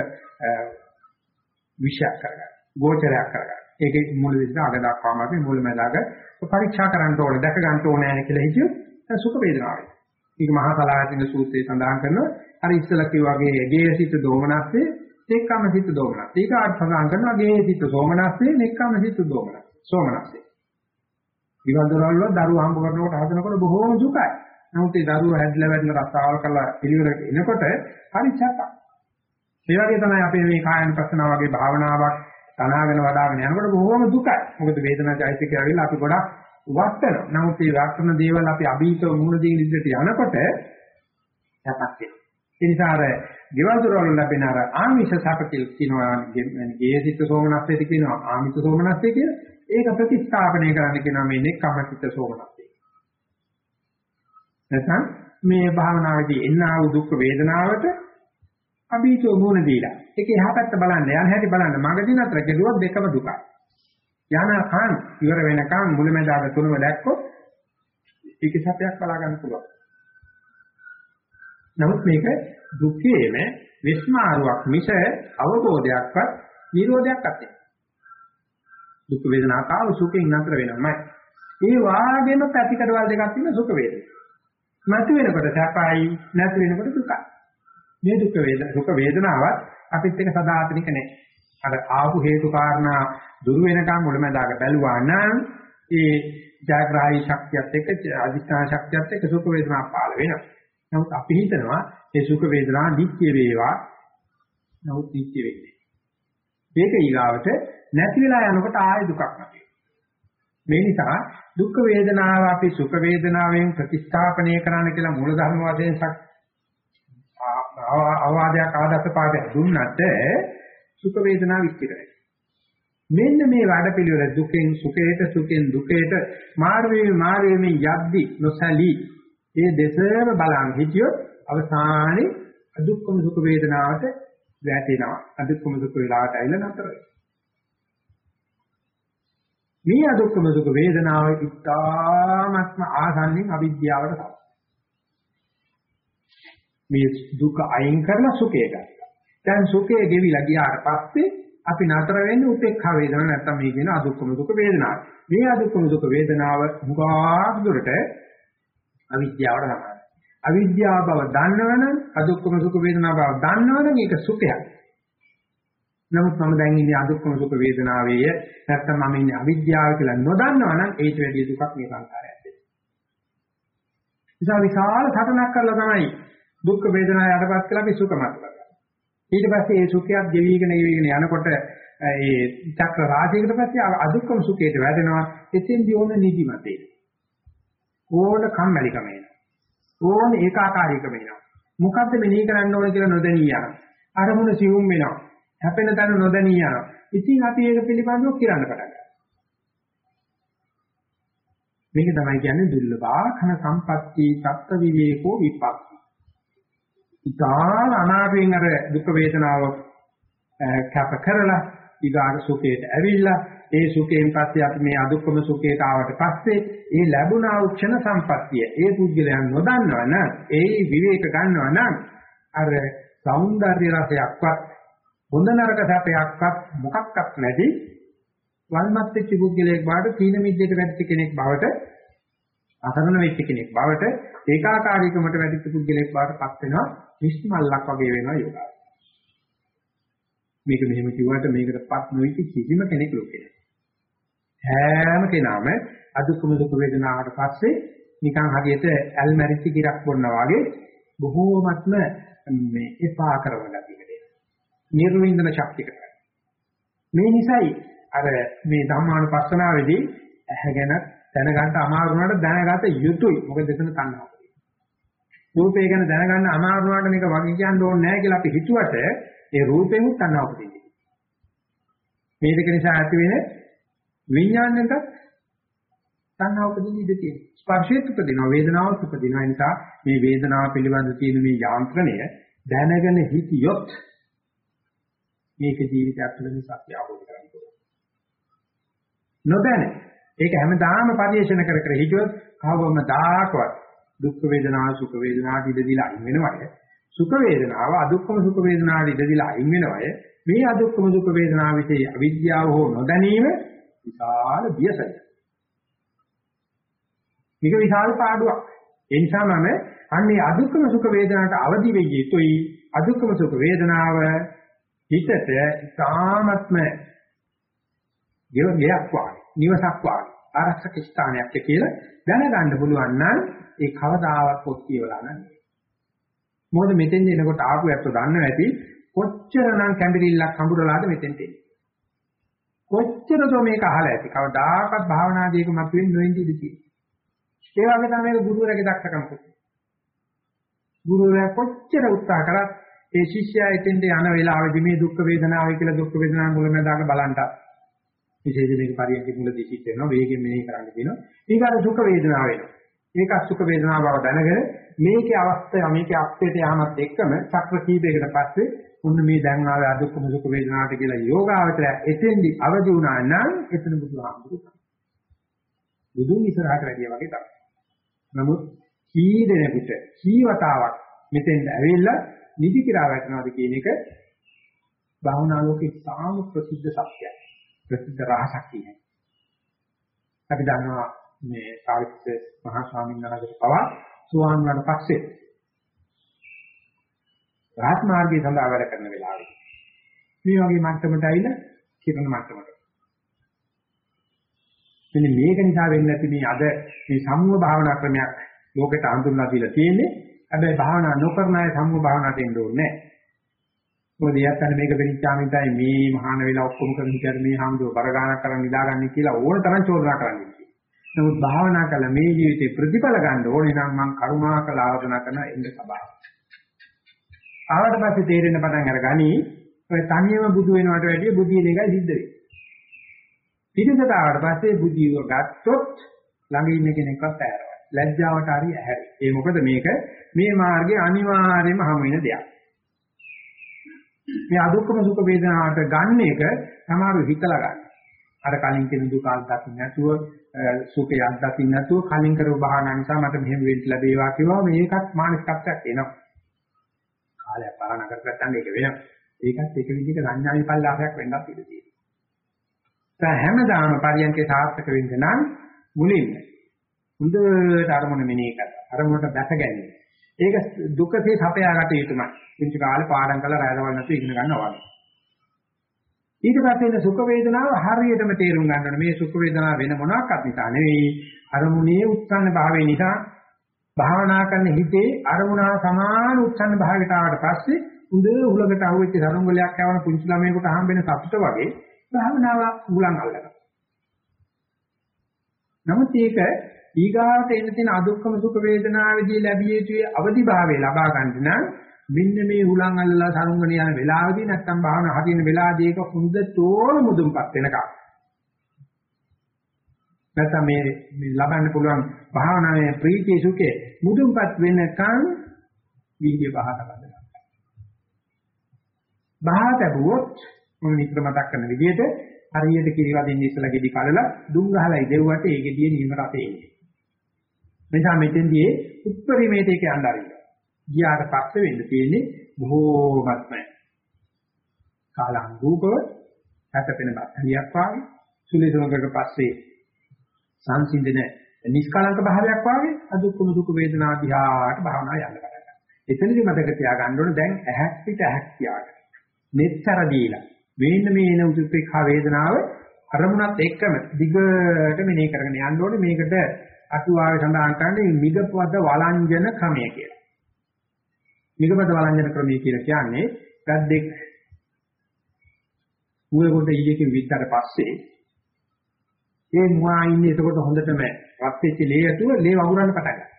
විශ්යක් කරගන්න. ගෝචරයක් කරගන්න. ඒකේ මුල විදිහට අග දක්වාම අපි මුලමදාග පරීක්ෂා කරන්න ඕනේ, දැක ගන්න ඕනේ කියලා හිතියොත් සුඛ වේදනාවයි. මේක මහා සලායතින සූත්‍රයේ සඳහන් කරනවා අර ඉස්සලා කිව්වා වගේ ගේහසිත දෝමනස්සේ නෙක්කම සිත දෝමනස්. ඒක ආත් සඳහන් කරනවා ගේහසිත සෝමනස්සේ නෙක්කම සිත දෝමනස්. සෝමනස්සේ. විවන්දරවල දරුවෝ හම්බ කරනකොට හදනකොට බොහෝම දුකයි. නමුත් ඒ දරුවෝ හැදලා වැඩිලා රස්සාවල් කරලා පිළිවෙලට එනකොට හරි සැපයි. ඒ වගේ තමයි අපේ මේ කායනුපස්සනාව වගේ භාවනාවක් තනාගෙන වඩාගෙන යනකොට බොහෝම දුකයි. මොකද වේදනා චෛත්‍යකය ඇවිල්ලා අපි ගොඩක් වස්තන. නමුත් මේ වස්තන දේවල් අපි අභීතව මුහුණ දෙන ඉදිරියට යනකොට සැපක් වෙනවා. ඒ නිසා අර ගෙවල් දොරවල් ලැබෙන අර ආමිෂ සැප කියලා කියනවා ගේසිත සෝමනස්සේට කියනවා ආමිෂ සෝමනස්සේ කියලා. ඒක ප්‍රතිස්ථාපනය කරන්න කියනවා මේ නෙක්ඛම්මිත සෝමනස්සේ. නැත්නම් මේ භාවනාවේදී එන්නා වූ දුක් වේදනාවට අභීතෝ මුණ දීලා ඒක එහා පැත්ත බලන්න යන හැටි බලන්න. මගදී නතර කෙරුවොත් දෙකම දුකයි යන කන් ඉවර වෙනකන් මුලැමැදාග තුනම දැක්කොත් ඒක සත්‍යයක් බලා ගන්න පුළුවන්. නමුත් මේක දුකේම විස්මාරුවක් මිස අවබෝධයක්වත් නිරෝධයක් ඇත්තේ දුක් වේදනාකාව සුඛයෙන් නතර වෙනවමයි ඒ වාගේම පැතිකඩවල් දෙකක් තියෙන සුඛ වේදනා. නැති වෙනකොට සැපයි නැති වෙනකොට දුකයි. මේ දුක් වේදන දුක වේදනාවත් අපිත් එක සදාතනික නැහැ. අර ආපු හේතු කාරණා දුරු වෙනකම් මුලමඳාක බැලුවා නම් ඒ ජාග්‍රාහී ශක්තියත් එක්ක අධිෂ්ඨාන ශක්තියත් එක්ක සුඛ වේදනා පාල වෙනවා. නමුත් අපි හිතනවා මේ සුඛ වේදනා නිත්‍ය වේවා. නමුත් නිත්‍ය වෙන්නේ. මේක ඊගාවට නැති වෙලා යනකොට ආයෙ දුකක් නැති මේ නිසා දුක් වේදනාව අපි සුඛ වේදනාවෙන් ප්‍රතිස්ථාපනය කරන්න කියලා මූල ධර්ම වශයෙන් අවවාදයක් ආදත්ත පාදයක් දුන්නට සුඛ වේදනාව විස්තරයි. මෙන්න මේ වැඩ පිළිවෙල දුකෙන් සුඛයට සුඛෙන් දුකයට මාර්ගයේ මාර්ගයේ යද්දි නොසලී ඒ දෙසම බලන් හිටියොත් අවසානයේ අදුක්කම සුඛ වේදනාවට වැටෙනවා. අදුක්කම සුඛ වේලාවට ඇවිල්ලා නතර වෙනවා. මේ අදුක්කම දුක වේදනාව ඉතාමත්ම ආසන්නින් අවිද්‍යාවට තමයි. මේ දුක අයින් කරලා සුඛය ගන්නවා. දැන් සුඛය ගෙවිලා ගියාට පස්සේ අපි නතර වෙන්නේ උපේක්ඛා වේදනාව නැත්තම් මේ කියන අදුක්කම දුක වේදනාව. මේ අදුක්කම දුක වේදනාව මුගාක් දුරට අවිද්‍යාවට තමයි. අවිද්‍යාව බව දන්නවනම් අදුක්කම සුඛ වේදනාව බව දන්නවනම් ඒක සුඛයක්. නමුත් මම දැන් ඉන්නේ අදුක්කම සුඛ වේදනාවේය නැත්නම් මම ඉන්නේ අවිද්‍යාව කියලා නොදන්නවා නම් ඒට වැඩි දුකක් මේ සංසාරයක් දෙන්නේ. නිසා විශාල සටනක් කරලා තමයි දුක් වේදනාව යටපත් කරලා අපි සුඛ මත කරගන්නේ. ඊට පස්සේ ඒ සුඛයක් ගෙවිගෙන ගෙවිගෙන යනකොට ඒ චක්‍ර රාජයකට පස්සේ අදුක්කම සුඛයට වැටෙනවා. එතෙන්දී ඕන නිදිමතේ. ඕන කම්මැලිකම එනවා. ඕන ඒකාකාරීකම එනවා. මොකද්ද මෙනෙහි කරන්න ඕන කියලා නොදැනී යනවා. අරමුණ සිවුම් වෙනවා. හැපෙන තැන නොදැනී යනවා. ඉතින් අපි ඒක පිළිබඳව කිරන්න පටන් ගන්නවා. මේක තමයි කියන්නේ දුර්ලභා khන සම්පatti සත්ත්ව විවේකෝ විපස්සී. ඉතාල අනාවෙන් අර දුක් වේදනාව කැප කරලා ඊගාට සුඛයට ඇවිල්ලා ඒ සුඛයෙන් පස්සේ අපි මේ අදුක්කම සුඛයට ආවට පස්සේ ඒ ලැබුණා වූ ක්ෂණ සම්පත්තිය ඒ පුද්ගලයන් නොදන්නවා නම් ඒ විවේක ගන්නවා නම් අර సౌందර්ය රසයක්වත් හොඳ නරක සැපයක්වත් මොකක්වත් නැති වල්මත් වෙච්ච පුද්ගලයෙක් බවට තීන මිද්දේට වැටිච්ච කෙනෙක් බවට අසරණ වෙච්ච කෙනෙක් බවට ඒකාකාරීකමට වැටිච්ච පුද්ගලයෙක් බවට පත් වෙනවා විශ්මල්ලක් වගේ වෙනවා යෝගා. මේක මෙහෙම කිව්වට මේකටපත් නොවිච්ච කිසිම කෙනෙක් ලෝකේ හැම කෙනාම අදුක්කම දුක් වේදනාවට පස්සේ නිකන් හරියට ඇල් මැරිච්ච ගිරක් බොන්නා වගේ බොහෝමත්ම මේ එපා කරන ගතිය. නිර්වින්දන ශක්තිය කරයි. මේ නිසායි අර මේ ධම්මානුපස්සනාවේදී ඇහැගෙන දැනගන්න අමාරු වුණාට දැනගත යුතුයි. මොකද එතන තණ්හාව. රූපය ගැන දැනගන්න අමාරු වුණාට මේක වගේ කියන්න ඕනේ නැහැ කියලා අපි හිතුවට ඒ රූපෙමුත් තණ්හාව උපදින්නේ. මේ දෙක නිසා ඇති වෙන විඥාණයට තණ්හාව උපදින්නේ ඉඳී තියෙනවා. ස්පර්ශයත් උපදිනවා වේදනාවත් උපදිනවා. ඒ නිසා මේ වේදනාව පිළිබඳ තියෙන මේ යාන්ත්‍රණය දැනගෙන හිටියොත් මේක ජීවිතයක් තුළ මේ සත්‍ය අවබෝධ කරගන්න පුළුවන්. නොදැන ඒක හැමදාම පරිේශන කර කර හිටියොත් කවවම දායකවත් දුක් වේදනා සුඛ වේදනා දිදදිලා අයින් වෙනවය. සුඛ වේදනාව අදුක්කම සුඛ වේදනා දිදදිලා අයින් වෙනවය. මේ අදුක්කම සුඛ වේදනා විශේෂ අවිද්‍යාව හෝ නොදැනීම විශාල බියසයි. මේක විශාල පාඩුවක්. ඒ නිසා මම අන්නේ අදුක්කම සුඛ වේදනාවට අවදි වෙ යුතුයි. අදුක්කම සුඛ වේදනාව හිතට ඉතාමත්ම ගෙයක් වාගේ නිවසක් වාගේ ආරක්ෂක ස්ථානයක් කියලා දැනගන්න පුළුවන් නම් ඒ කවදාවත් පොත් කියවලා නැහැ. මොකද මෙතෙන් එනකොට ආපු ඇත්තෝ දන්නව ඇති කොච්චරනම් කැඹිරිල්ලක් හඹුරලාද මෙතෙන්ට එන්නේ. කොච්චරද මේක අහලා ඇති. කවදාකවත් භාවනාදීක මතුවෙන්නේ නොඉඳී ඉඳී. ඒ වගේ තමයි ගුරුවරයාගේ දක්ෂකම කොහොමද? ගුරුවරයා කොච්චර උත්සාහ කරත් ඒ ශිෂ්‍යයා එතෙන්ට යන වෙලාවෙදි මේ දුක් වේදනාවයි කියලා දුක් වේදනාව මුලමඳාක බලන්ට විශේෂයෙන් මේක පරියන්ක මුලදී සිද්ධ වෙනවා වේගෙන් මෙහෙ කරන්න කියනවා ඊගාට සුඛ වේදනාව වෙනවා ඒක සුඛ වේදනාව බව දැනගෙන මේකේ අවස්ථාව මේකේ අත්‍යයට යාමත් එක්කම චක්‍ර කීපයකට පස්සේ උන්න මේ දැන් ආවේ අදුක්කම සුඛ වේදනාවට කියලා යෝගාවචරය එතෙන්දි අවදි වුණා නම් එතන බුදුහාමුදුරුවෝ බුදුන් ඉස්සරහට වැඩිය වගේ තමයි. නමුත් කී දෙනෙකුට කී වතාවක් මෙතෙන් ඇවිල්ලා නිදි කිරා වැටෙනවද කියන එක භාවනා ලෝකේ සාම ප්‍රසිද්ධ සත්‍යයක්. ප්‍රසිද්ධ රහසක් කියන්නේ. අපි දන්නවා මේ සාරිපුත්‍ර මහා ස්වාමීන් වහන්සේ පවා සුවාන් වුණාට පස්සේ රාත් මාර්ගයේ සඳහා වැඩ කරන වෙලාවේ මේ වගේ මට්ටමට ඇවිල්ලා කිරණ මට්ටමට. මෙන්න මේක නිසා වෙන්නේ නැති මේ අද මේ සම්මුව භාවනා ක්‍රමයක් ලෝකෙට හඳුන්වලා දීලා තියෙන්නේ. හැබැයි භාවනා නොකරන අය සම්මුව භාවනාවට එන්න ඕනේ නැහැ. මොකද යත්තන මේක පිළිච්චාමින්ටයි මේ මහාන වෙලා ඔක්කොම කරන විදිහට මේ හාමුදුර බර ගන්නක් කරන් නිදාගන්නේ කියලා ඕන තරම් චෝදනා කරන්නේ. නමුත් භාවනා කළ මේ ජීවිතේ ප්‍රතිඵල ගන්න ඕනේ නම් මං කරුණාකර ආවදනා කරන එන්න සබාව. ආවට පස්සේ තේරෙන්න පටන් අරගනි ඔය තනියම බුදු වෙනවට වැඩිය බුද්ධිය දෙකයි සිද්ධ වෙන්නේ. පිටිසට ආවට පස්සේ බුද්ධිය ගත්තොත් ළඟ ඉන්න කෙනෙක්වත් ඇහැරවයි. ලැජ්ජාවට හරි ඇහැරේ. ඒ මොකද මේක මේ මාර්ගයේ අනිවාර්යයෙන්ම හමු වෙන දෙයක්. මේ අදුක්කම සුඛ වේදනාවට ගන්න එක සමහරව හිතලා ගන්න. අර කලින් කියන දුක අත්දකින්න නැතුව සුඛයක් දකින්න නැතුව කලින් කරව බහනා නිසා මට මෙහෙම වෙන්න ලැබේවා කියවා මේකත් මානසිකත්වයක් එනවා. කාලයක් බහනා කරගත්තන් ඒක වෙනවා. ඒකත් එක විදිහක සංඥා විපල්ලාසයක් වෙන්නත් ඉඩ තියෙනවා. දැන් හැමදාම පරියන්කේ සාර්ථක වෙන්න නම් මුලින්ම හොඳට අරමුණ මෙනෙහි කරලා අරමුණට දැක ගැනීම. ඒක දුකසේ සපයාගත යුතුමයි. කිසි කාලේ පාඩම් කරලා රැඳවන්න නැතුව ඉගෙන ගන්නවා වගේ. ඊට පස්සේ සුඛ වේදනාව හරියටම තේරුම් ගන්න ඕනේ. මේ සුඛ වේදනාව වෙන මොනවාක්වත් නිසා නෙවෙයි. අරමුණේ උත්සන්න භාවය නිසා භාවනා කරන හිතේ අරමුණා සමාන උත්සන්න භාවයට ආවට පස්සේ උඳ උලකට අහුවෙච්ච සරුංගලයක් යවන පුංචි ළමයෙකුට හම්බෙන සතුට වගේ භාවනාව උලන් අල්ලනවා. නමුත් ඒක ඊගාට එන තියෙන අදුක්කම සුඛ වේදනාවේදී ලැබිය යුතු අවදි භාවය ලබා ගන්න නම් මෙන්න මේ හුලං අල්ලලා සරුංගණ යන වෙලාවදී නැත්තම් භාවන හදින වෙලාවදී ඒක හොඳතෝම මුදුන්පත් වෙනකම් නැත්තම් මේ ලබන්න පුළුවන් භාවනාවේ ප්‍රීතිය සුඛේ මුදුන්පත් වෙනකන් වීර්ය බහත ගන්නවා. බහත බුවොත් මොන විතර මතක් කරන විදිහට හරියට කිරිවදින්න ඉස්සලා ගෙඩි කලලා දුම් ගහලා ඉදෙව්වට ඒ ගෙඩිය නියම රටේ එන්නේ. නිසා මෙතෙන්දී උප්පරිමේට ඒක යන්න ආරින්න. ගියාට පස්සේ වෙන්න තියෙන්නේ බොහෝමත්ම කාලංගූපව හැතපෙන බත්තියක් වාගේ සුලිදුමකට පස්සේ සංසිඳන නිෂ්කලංක භාවයක් වාගේ අදුක්කම දුක වේදනා දිහාට භාවනා යන්න පටන් ගන්නවා. එතනදි මතක තියාගන්න ඕනේ දැන් ඇහක් පිට ඇහක් තියාගන්න. මෙච්චර දීලා මේන්න මේ එන උද්පේක්ෂා වේදනාව අරමුණත් එක්කම දිගට මෙනේ කරගෙන යන්න ඕනේ මේකට අටුවාවේ සඳහන් කරන්නේ මිගපද වළංජන ක්‍රමය කියලා. මිගපද වළංජන ක්‍රමය කියලා කියන්නේ ගද්දෙක් මුවේකට ඊයකින් විත්තර පස්සේ ඒ මුවා ඉන්නේ එතකොට හොඳටම රත් වෙච්ච ලේ ඇතුව ලේ වගුරන්න පටන් ගන්නවා.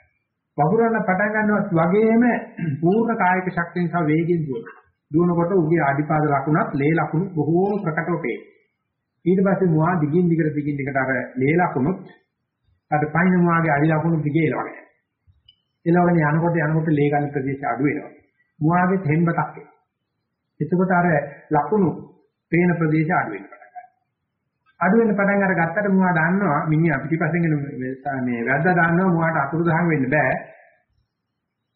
වගුරන්න පටන් ගන්නවත් වගේම පූර්ණ කායික ශක්තියෙන් සහ වේගෙන් දුවනවා. දුවනකොට උගේ ආදිපාද ලකුණත් ලේ ලකුණු බොහෝම ප්‍රකටව පේනවා. ඊට පස්සේ මුවා දිගින් දිගට දිගින් දිගට අර ලේ ලකුණුත් අර පයින් වාගේ අඩි ලකුණු දිගේ එළවගෙන. එළවගෙන යනකොට යනකොට ලේ ගන්න ප්‍රදේශය අඩු වෙනවා. මුවාගේ තෙම්බතක් එනවා. එතකොට අර ලකුණු පේන ප්‍රදේශය අඩු වෙන්න පටන් ගන්නවා. අඩු වෙන්න පටන් අර ගත්තට මුවා දන්නවා මිනිහා පිටිපස්සෙන් එන මේ වැද්දා දන්නවා මුවාට අතුරු දහන් වෙන්න බෑ.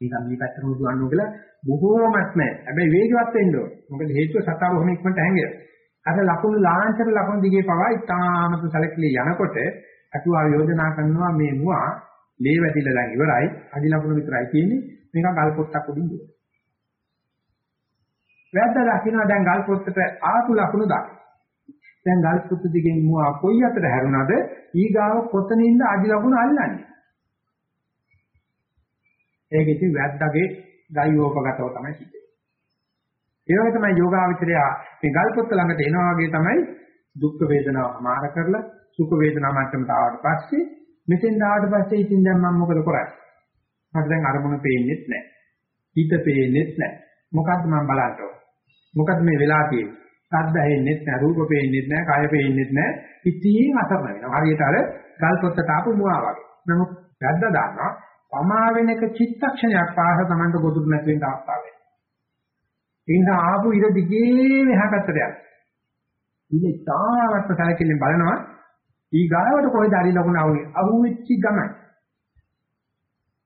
නිකන් මේ පැත්තට උදුවන්න කියලා බොහෝමත් නැහැ. හැබැයි වේගවත් වෙන්න ඕන. මොකද හේතුව සතා බොහොම ඉක්මනට හැංගෙනවා. අර ලකුණු ලාංඡන ලකුණු දිගේ පවා ඉතාමත් සැලකිලි යනකොට අටුවා යෝජනා කරනවා මේ මුවා ලේ වැටිලා දැන් ඉවරයි. අදි ලකුණු විතරයි තියෙන්නේ. මේක ගල් පොත්තක් උඩින් දුවනවා. වැද්දා දකින්න දැන් ගල් පොත්තට ආපු ලකුණු දාන්න. දැන් ගල් පොත්ත දිගෙන් මුවා කොයි අතට හැරුණාද ඊගාව කොතනින්ද අදි ලකුණු අල්ලන්නේ. ඒක ඉතින් වැද්දාගේ ගයිෝපගතව තමයි සිද්ධ ඒ වගේ තමයි යෝගාවචරය මේ ගල් පොත්ත ළඟට එනවා වගේ තමයි දුක් වේදනාව මාර කරලා සුඛ වේදනා මට්ටමට ආවට පස්සේ මෙතෙන් ආවට පස්සේ ඉතින් දැන් මම මොකද කරන්නේ? මට දැන් අරමුණ පේන්නේත් නැහැ. හිත පේන්නේත් නැහැ. මොකද්ද මම බලන්න ඕන? මොකද්ද මේ වෙලා තියෙන්නේ? ශබ්ද ඇහෙන්නේත් නැහැ, රූප පේන්නේත් නැහැ, කය පේන්නේත් නැහැ. ඉතින් අසරණ වෙනවා. හරියට අර ගල් පොත්තට ආපු මුවා වගේ. නමුත් වැද්ද දානවා පමා වෙනක චිත්තක්ෂණයක් පාස Tamanට ගොදුරු නැති වෙන්න අවස්ථාවක්. ඒ නිසා ආපු ඉර දිගේ මෙහා පැත්තට යනවා. ඉන්නේ තාමත් සැලකිල්ලෙන් බලනවා ඊගාවට කොහෙද හරි ලකුණ ආවුනේ අහුවෙච්ච ගමන්.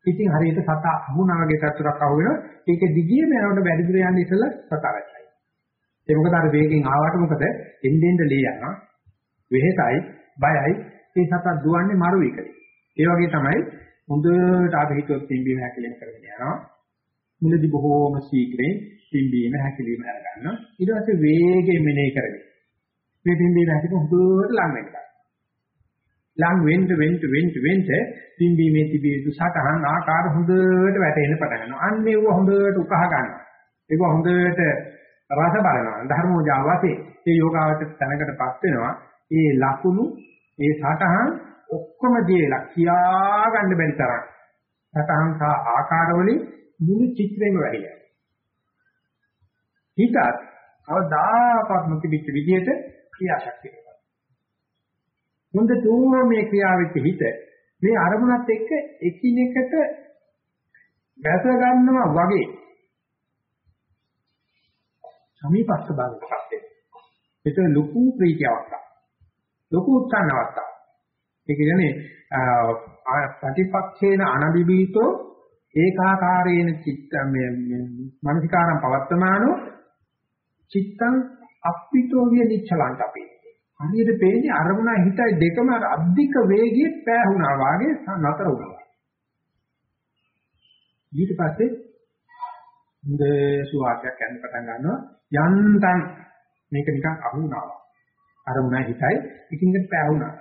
ඉතින් හරියට සතා අහුණා වගේ තත්ත්වයක් අහු වෙනවා. ඒක දිගේ යනකොට වැඩි දුර යන්නේ ඉස්සෙල්ලා සතා වැටයි. ඒ මොකද අර වේගෙන් ආවට මොකද එන්නෙන්ද ලේ යනවා. වෙහෙසයි, බයයි. ඒ සතා දුවන්නේ මරු එකයි. ඒ වගේ තමයි හොඳට අපි හිතුවත් පිම්බීම හැකලෙන කරගෙන යනවා. මුලදී බොහෝම ශීඝ්‍රයෙන් පිම්බීම හැකලීම අරගන්නවා. ඊට පස්සේ වේගයෙන් මෙනෙහි කරගෙන. මේ පිම්බීම හැකලීම හොඳට ලඟ වෙනවා. ලං වෙන්න වෙන්න වෙන්න වෙන්න පිම්බීමේ තිබිය යුතු සතහන් ආකාර හොඳට වැටෙන්න පටන් ගන්නවා. අන්න ඒව හොඳට උකහා ගන්නවා. ඒක හොඳට රස බලනවා. ධර්මෝජා වාසේ ඒ යෝගාවට තැනකටපත් වෙනවා. ඒ ලකුණු ඒ සතහන් ඔක්කොම දීලා කියා ගන්න බැරි තරම් සතහන් සහ ආකාරවලින් මුළු චිත්‍රෙම වැහිලා. හිතත් අවදාපත් මුතිවිච්ච විදියට ක්‍රියාශක්තිය. හොඳටම මේ ක්‍රියාවෙත් හිත මේ අරමුණත් එක්ක එකිනෙකට වැස ගන්නවා වගේ සමීපස්ස භාවයකට ඒක ලොකු ප්‍රීතිය අවස්ථාවක්. ලොකු උත්සන්න අවස්ථාවක්. ඒ කියන්නේ ප්‍රතිපක්ෂේන අනබිබීතෝ ඒකාකාරේන චිත්ත මේ මානසිකාරම් පවත්තමානෝ චිත්තං අප්පිතෝ විය නිච්චලන්ට අපේ හරියට පේන්නේ අරමුණ හිතයි දෙකම අර අධික වේගයේ පෑහුණා වාගේ නතර වුණා. ඊට පස්සේ හොඳ සුවාසයක් යන්න පටන් ගන්නවා යන්තම් මේක නිකන් අහුණා. අරමුණ හිතයි එකිනෙකට පෑහුණා.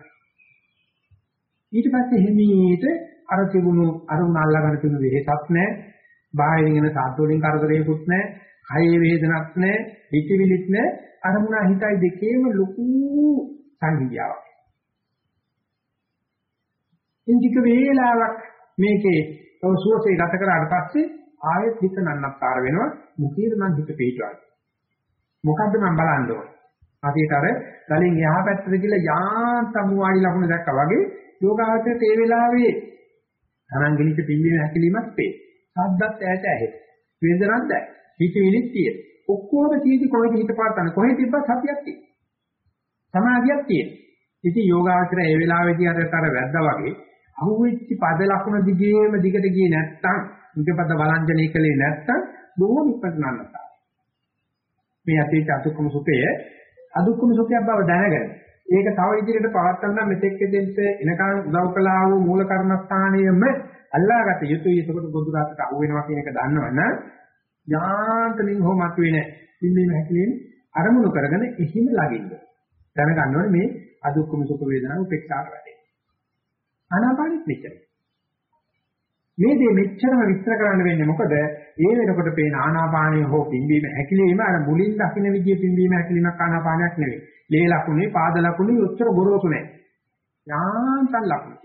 ඊට පස්සේ හිමීට අර තිබුණු අරමුණ අල්ලගෙන තිබුණු වෙහෙසක් නැහැ. බාහිරින් එන සාද්දෝලින් කරදරේකුත් නැහැ. කයේ වේදනක් නැහැ. හිතවිලිත් නැහැ. අරමුණ හිතයි දෙකේම ලොකු සංහිඳියාවක්. ඉන්දික වේලාවක් මේකේ සුවසේ ගත කරාට පස්සේ ආයෙත් හිත නන්නත්තර වෙනවා. මුකීර මං හිත පිටවයි. මොකද්ද මම බලන්න ඕනේ? හරියට අර ගලින් එහා පැත්තට ගිහලා යාන්තම් වාඩි ලකුණ දැක්කා වගේ යෝගාවචරයට ඒ වෙලාවේ තරං ගිනිච්ච පිම්බීම හැකිලිමත් පේ. සද්දත් ඈත ඇහෙ. වේදනක් දැයි. හිතවිලිත් තියෙනවා. ඔක්කොම තීදි කොහෙද හිත පාත්තන කොහෙද තිබ්බත් සතියක් තියෙනවා. සමාධියක් තියෙනවා. ඉතින් යෝගාචරය ඒ වෙලාවේදී අර තර වැද්දා වගේ අහුවෙච්ච පද ලකුණ දිගේම දිගට ගියේ නැත්තම් ඉඳපද වළංජනය කළේ නැත්තම් බොහොම ඉක්මනට මේ අතීත අදුක්කම සුඛය අදුක්කම සුඛයක් බව දැනගෙන ඒක තව ඉදිරියට පවත්වන්න නම් මෙතෙක් දෙන්න එනකන් උදව් කළා වූ මූල කර්මස්ථානයම අල්ලාගත යුතුයි ඒකට බුදුරාට අහු වෙනවා කියන එක දන්නවනම් යාන්තමින් හෝ මතුවේ නැහැ. පිළිමේ හැකලෙන් අරමුණු කරගෙන එහිම ළඟින්න. දැනගන්න ඕනේ මේ අදුක්කම සුඛ වේදනාව උපේක්ෂාට වැඩේ. ආනාපානෙත් මෙච්චරයි. මේ දේ මෙච්චරම විස්තර කරන්න වෙන්නේ මොකද? ඒ වෙනකොට පේන ආනාපානිය හෝ පිම්බීම හැකිලිම අර මුලින් දකින්න විදිය පිම්බීම හැකිලිමක් ආනාපානයක් නෙවෙයි. ලේ ලකුණේ පාද ලකුණේ උත්තර ගොරෝසු නැහැ. යාන්තම් ලකුණු.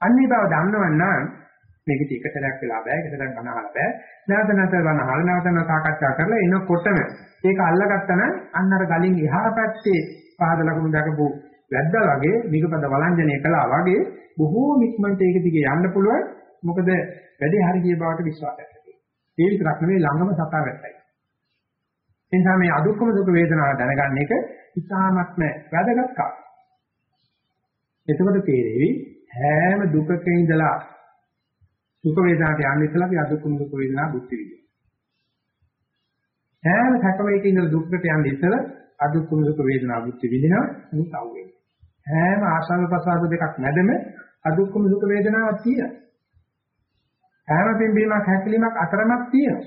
අන්නේ බව දන්නවන්නම් මේක ටික සැරයක් වෙලා බෑ එක සැරයක් බනහලා බෑ නැවත නැවත බනහලා නැවත නැවත සාකච්ඡා කරලා එනකොටම ඒක අල්ලගත්තා නම් අන්න අර ගලින් එහා පැත්තේ පාද ලකුණු දැකපු වැද්දා වගේ නිකපද වළංජනය කළා වගේ බොහෝ ඉක්මනට ඒක දිගේ යන්න පුළුවන් මොකද වැඩි හරිය බවට විශ්වාසයක් ඇති ඒ විතරක් නෙවෙයි ළඟම සතා වැටයි. ඒ නිසා මේ අදුක්කම දුක වේදනාව දැනගන්න එක ඉතාමත්ම වැදගත් කාරණා. එතකොට තේරෙවි හැම දුකක ඉඳලා සුඛ වේදනාවට යන්න ඉස්සලා අපි අදුක්කම දුක වේදනාව බුද්ධ විදිනවා. හැම සැකමයක ඉඳලා දුක්කට යන්න ඉස්සලා අදුක්කම දුක වේදනාව බුද්ධ විදිනවා මොකද අවුවේ. හැම ආශාව ප්‍රසාද දෙකක් නැදෙම අදුක්කම දුක වේදනාවක් තියෙනවා. හැම පින්බීමක් හැකිලීමක් අතරමක් තියෙනවා.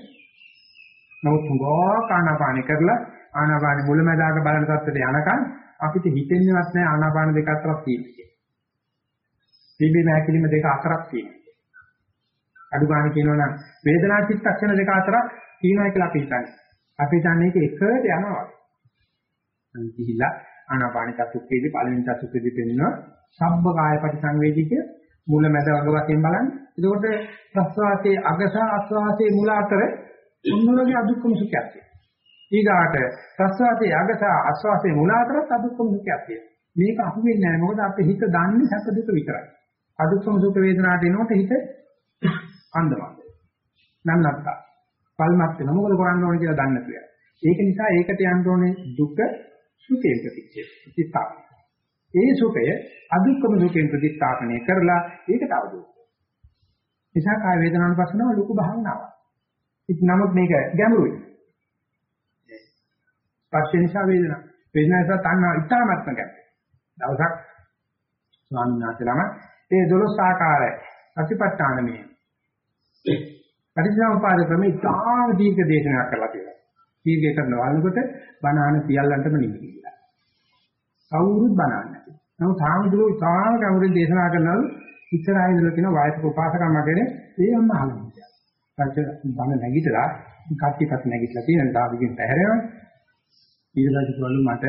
නමුත් හුඟක් ආනාපානෙ කරලා ආනාපානෙ මුලැමැදාක බලන තත්ත්වයට යනකම් අපිට හිතෙන්නේවත් නැහැ ආනාපාන දෙක අතරක් තියෙන්නේ. පින්බීම හැකිලිම දෙක අතරක් තියෙනවා. අඩු ගන්න කියනවනම් වේදනා චිත්තක්ෂණ දෙක අතරක් තියෙනවා කියලා අපි හිතන්නේ. අපි හිතන්නේ ඒක එකට යනවා. අන්තිහිලා ආනාපාන චතුක්කේදී පළවෙනි චතුක්කේදී පෙන්වනවා සම්බ කාය පරිසංවේදීක මුල මැද වග වශයෙන් බලන්න. එතකොට ප්‍රස්වාසයේ අග සහ ආස්වාසයේ මුල අතර උන්වලගේ අදුක්කම සුඛයක් තියෙනවා. ඊගාට ප්‍රස්වාසයේ අග සහ ආස්වාසයේ මුල අතරත් අදුක්කම සුඛයක් තියෙනවා. මේක අහුවෙන්නේ නැහැ. මොකද අපේ හිත දන්නේ සැප දුක විතරයි. අදුක්කම සුඛ වේදනාට එනකොට හිත අන්දමත්. නන්නත්තා. පල්මත් වෙන මොකද කරන්න ඕනේ කියලා දන්නේ නැතුව. ඒක නිසා ඒකට යන්න ඕනේ දුක සුඛේ ප්‍රතිච්ඡේද. ඒ සුඛය අදුක්කම සුඛයෙන් ප්‍රතිස්ථාපනය කරලා ඒකට අවදෝ. නිසා කාය වේදනාවන් පස්සනව ලොකු භාවනාවක්. ඉතින් නමුත් මේක ගැඹුරුයි. ස්පර්ශ නිසා වේදනා. වේදනා නිසා තණ්හා ඉතාමත්ම ගැඹුරුයි. දවසක් ස්වාමීන් වහන්සේලාම ඒ 12 ආකාරය අතිපට්ඨාන මේ පරිසම්පාද ක්‍රමේ තාම දීර්ඝ දේශනාවක් කරලා තියෙනවා. දීර්ඝ කරන වලකට බණාන සියල්ලන්ටම නිමිති. කවුරුත් බනන්නේ නැහැ. නමුත් සාමුදුරෝ ඉතාම කවුරුත් දේශනා කරනවලු ඉස්සරහා ඉඳලා කියන වයසක උපාසකම්ම ගැන ඒ අම්ම අහනවා. පස්සේ බන නැගිටලා කට්ටිපත් නැගිටලා තියෙන දාවිගෙන් පැහැරෙනවා. ඊළඟට කිව්වලු මට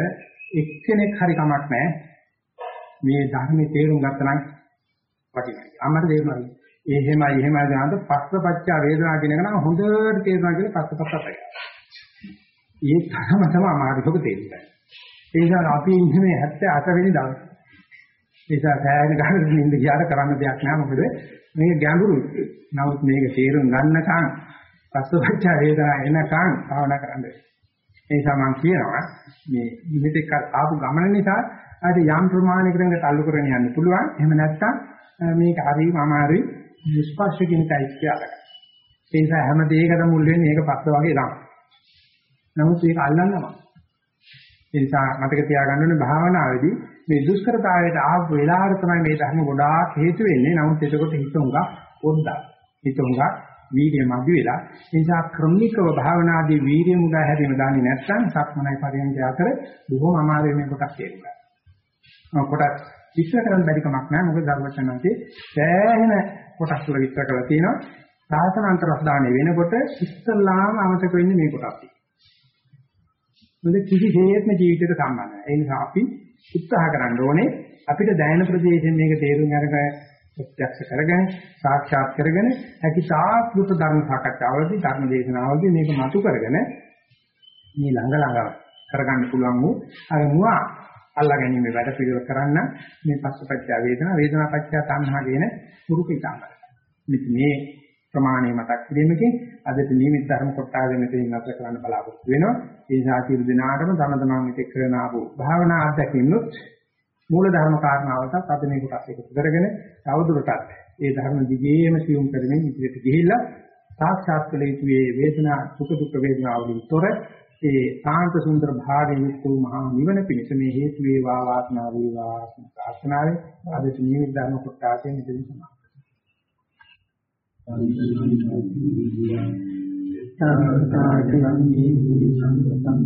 එක්කෙනෙක් හරි කමක් නැහැ. මේ ධර්මයේ තේරුම් ගත්තනම් වටිනවා. අම්මට තේරුණා. ඒ එහෙමයි එහෙමයි දානද පස්සපච්චා වේදනා කියන එක නම් හොඳට තේරුණා කියලා පස්සපච්චා. ඒ තරම තමයි අමාරුක තේරුම් ඒ නිසා අපි ඉන්නේ 78 වෙනි දවසේ. ඒ නිසා සෑහෙන ගන්න නින්ද ගියාට කරන්න දෙයක් නෑ මොකද මේක ගැඹුරුයි. නමුත් මේක තේරුම් ගන්නකම් පස්සවච්ච වේදනා එනකම් භාවනා කරන්න. ඒ නිසා මම කියනවා මේ මෙතෙක් ආපු ගමන නිසා අද යම් ප්‍රමාණයකට තල්ලු කරගෙන යන්න පුළුවන්. එහෙම නැත්නම් මේක හරිම අමාරුයි. ස්පර්ශ කියන টাইප්ය අරගන්න. ඒ නිසා හැම දෙයකටම මුල් වෙන්නේ මේක පස්ස වගේ ළම. නමුත් ඒක අල්ලන්නවා. ඒ නිසා මතක තියාගන්න ඕනේ භාවනාවේදී මේ දුෂ්කරතාවයට ආපු වෙලාවට තමයි මේ ධර්ම ගොඩාක් හේතු වෙන්නේ. නමුත් එතකොට හිතුංගා පොද්දා. හිතුංගා වීර්ය මදි වෙලා ඒ නිසා ක්‍රමිකව භාවනාදී වීර්ය මුදා හැරීම දන්නේ නැත්නම් සක්මනයි පරියන්ක අතර බොහොම අමාරු වෙන කොටක් තේරුණා. කොටස් විස්තර කරන්න බැරි කමක් නැහැ. මොකද ධර්මචනන්තේ සෑහෙන කොටස් වල විස්තර කරලා තියෙනවා. සාසනාන්තර රසදානෙ වෙනකොට ඉස්සල්ලාම අමතක වෙන්නේ මේ කොටස්. මොකද කිසිසේත්ම ජීවිතයට සම්බන්ධ නැහැ. ඒ නිසා අපි උත්සාහ කරන්න ඕනේ අපිට දැනෙන ප්‍රදේශයෙන් මේක තේරුම් අරගෙන ප්‍රත්‍යක්ෂ කරගෙන සාක්ෂාත් කරගෙන හැකි සාස්ෘත ධර්ම සාකච්ඡාවලදී ධර්ම දේශනාවලදී මේක මතු කරගෙන මේ ළඟ ළඟ කරගන්න පුළුවන් වූ අර මුවා අල්ලා ගැනීම වැඩ පිළිවෙල කරන්න මේ පස්සපච්චය වේදනා වේදනාපච්චය තණ්හා කියන පුරුකිතාම. මේ ප්‍රමාණය මතක් කිරීමකින් අදට නියමිත ධර්ම කොටාගෙන මෙතනින් නැවත කරන්න බලාපොරොත්තු වෙනවා. ඒ නිසා සියලු දෙනාටම තම තමන් විතර කරන ආපු භාවනා අධ්‍යක්ෂින්නුත් මූල ධර්ම කාරණාවලට අද මේ කොටස් එකතු කරගෙන තවදුරටත් ඒ ධර්ම දිගේම සියුම් කරමින් ඉදිරියට ගිහිල්ලා සාක්ෂාත් කළ යුතු මේ වේදනා සුඛ දුක්ඛ වේදනා වලින් තොර ඒ සාන්ත සුන්දර භාවයෙන් යුක්ත මහා නිවන පිණිස මේ හේතු වේවා වාසනාව වේවා ප්‍රාර්ථනාවේ අදට නියමිත ධර්ම කොටාගෙන ඉදිරි සමාන සාරාජයන්හි සම්පතං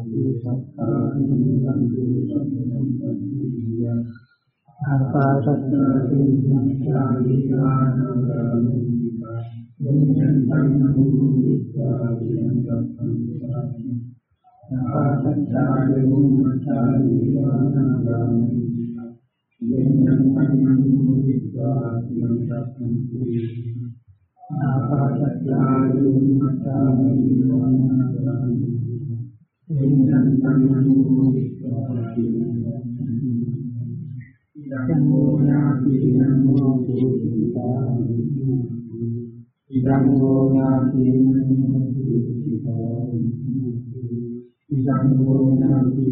සුඛ සංසදං ඉදං හෝනාති ඉදං හෝනාති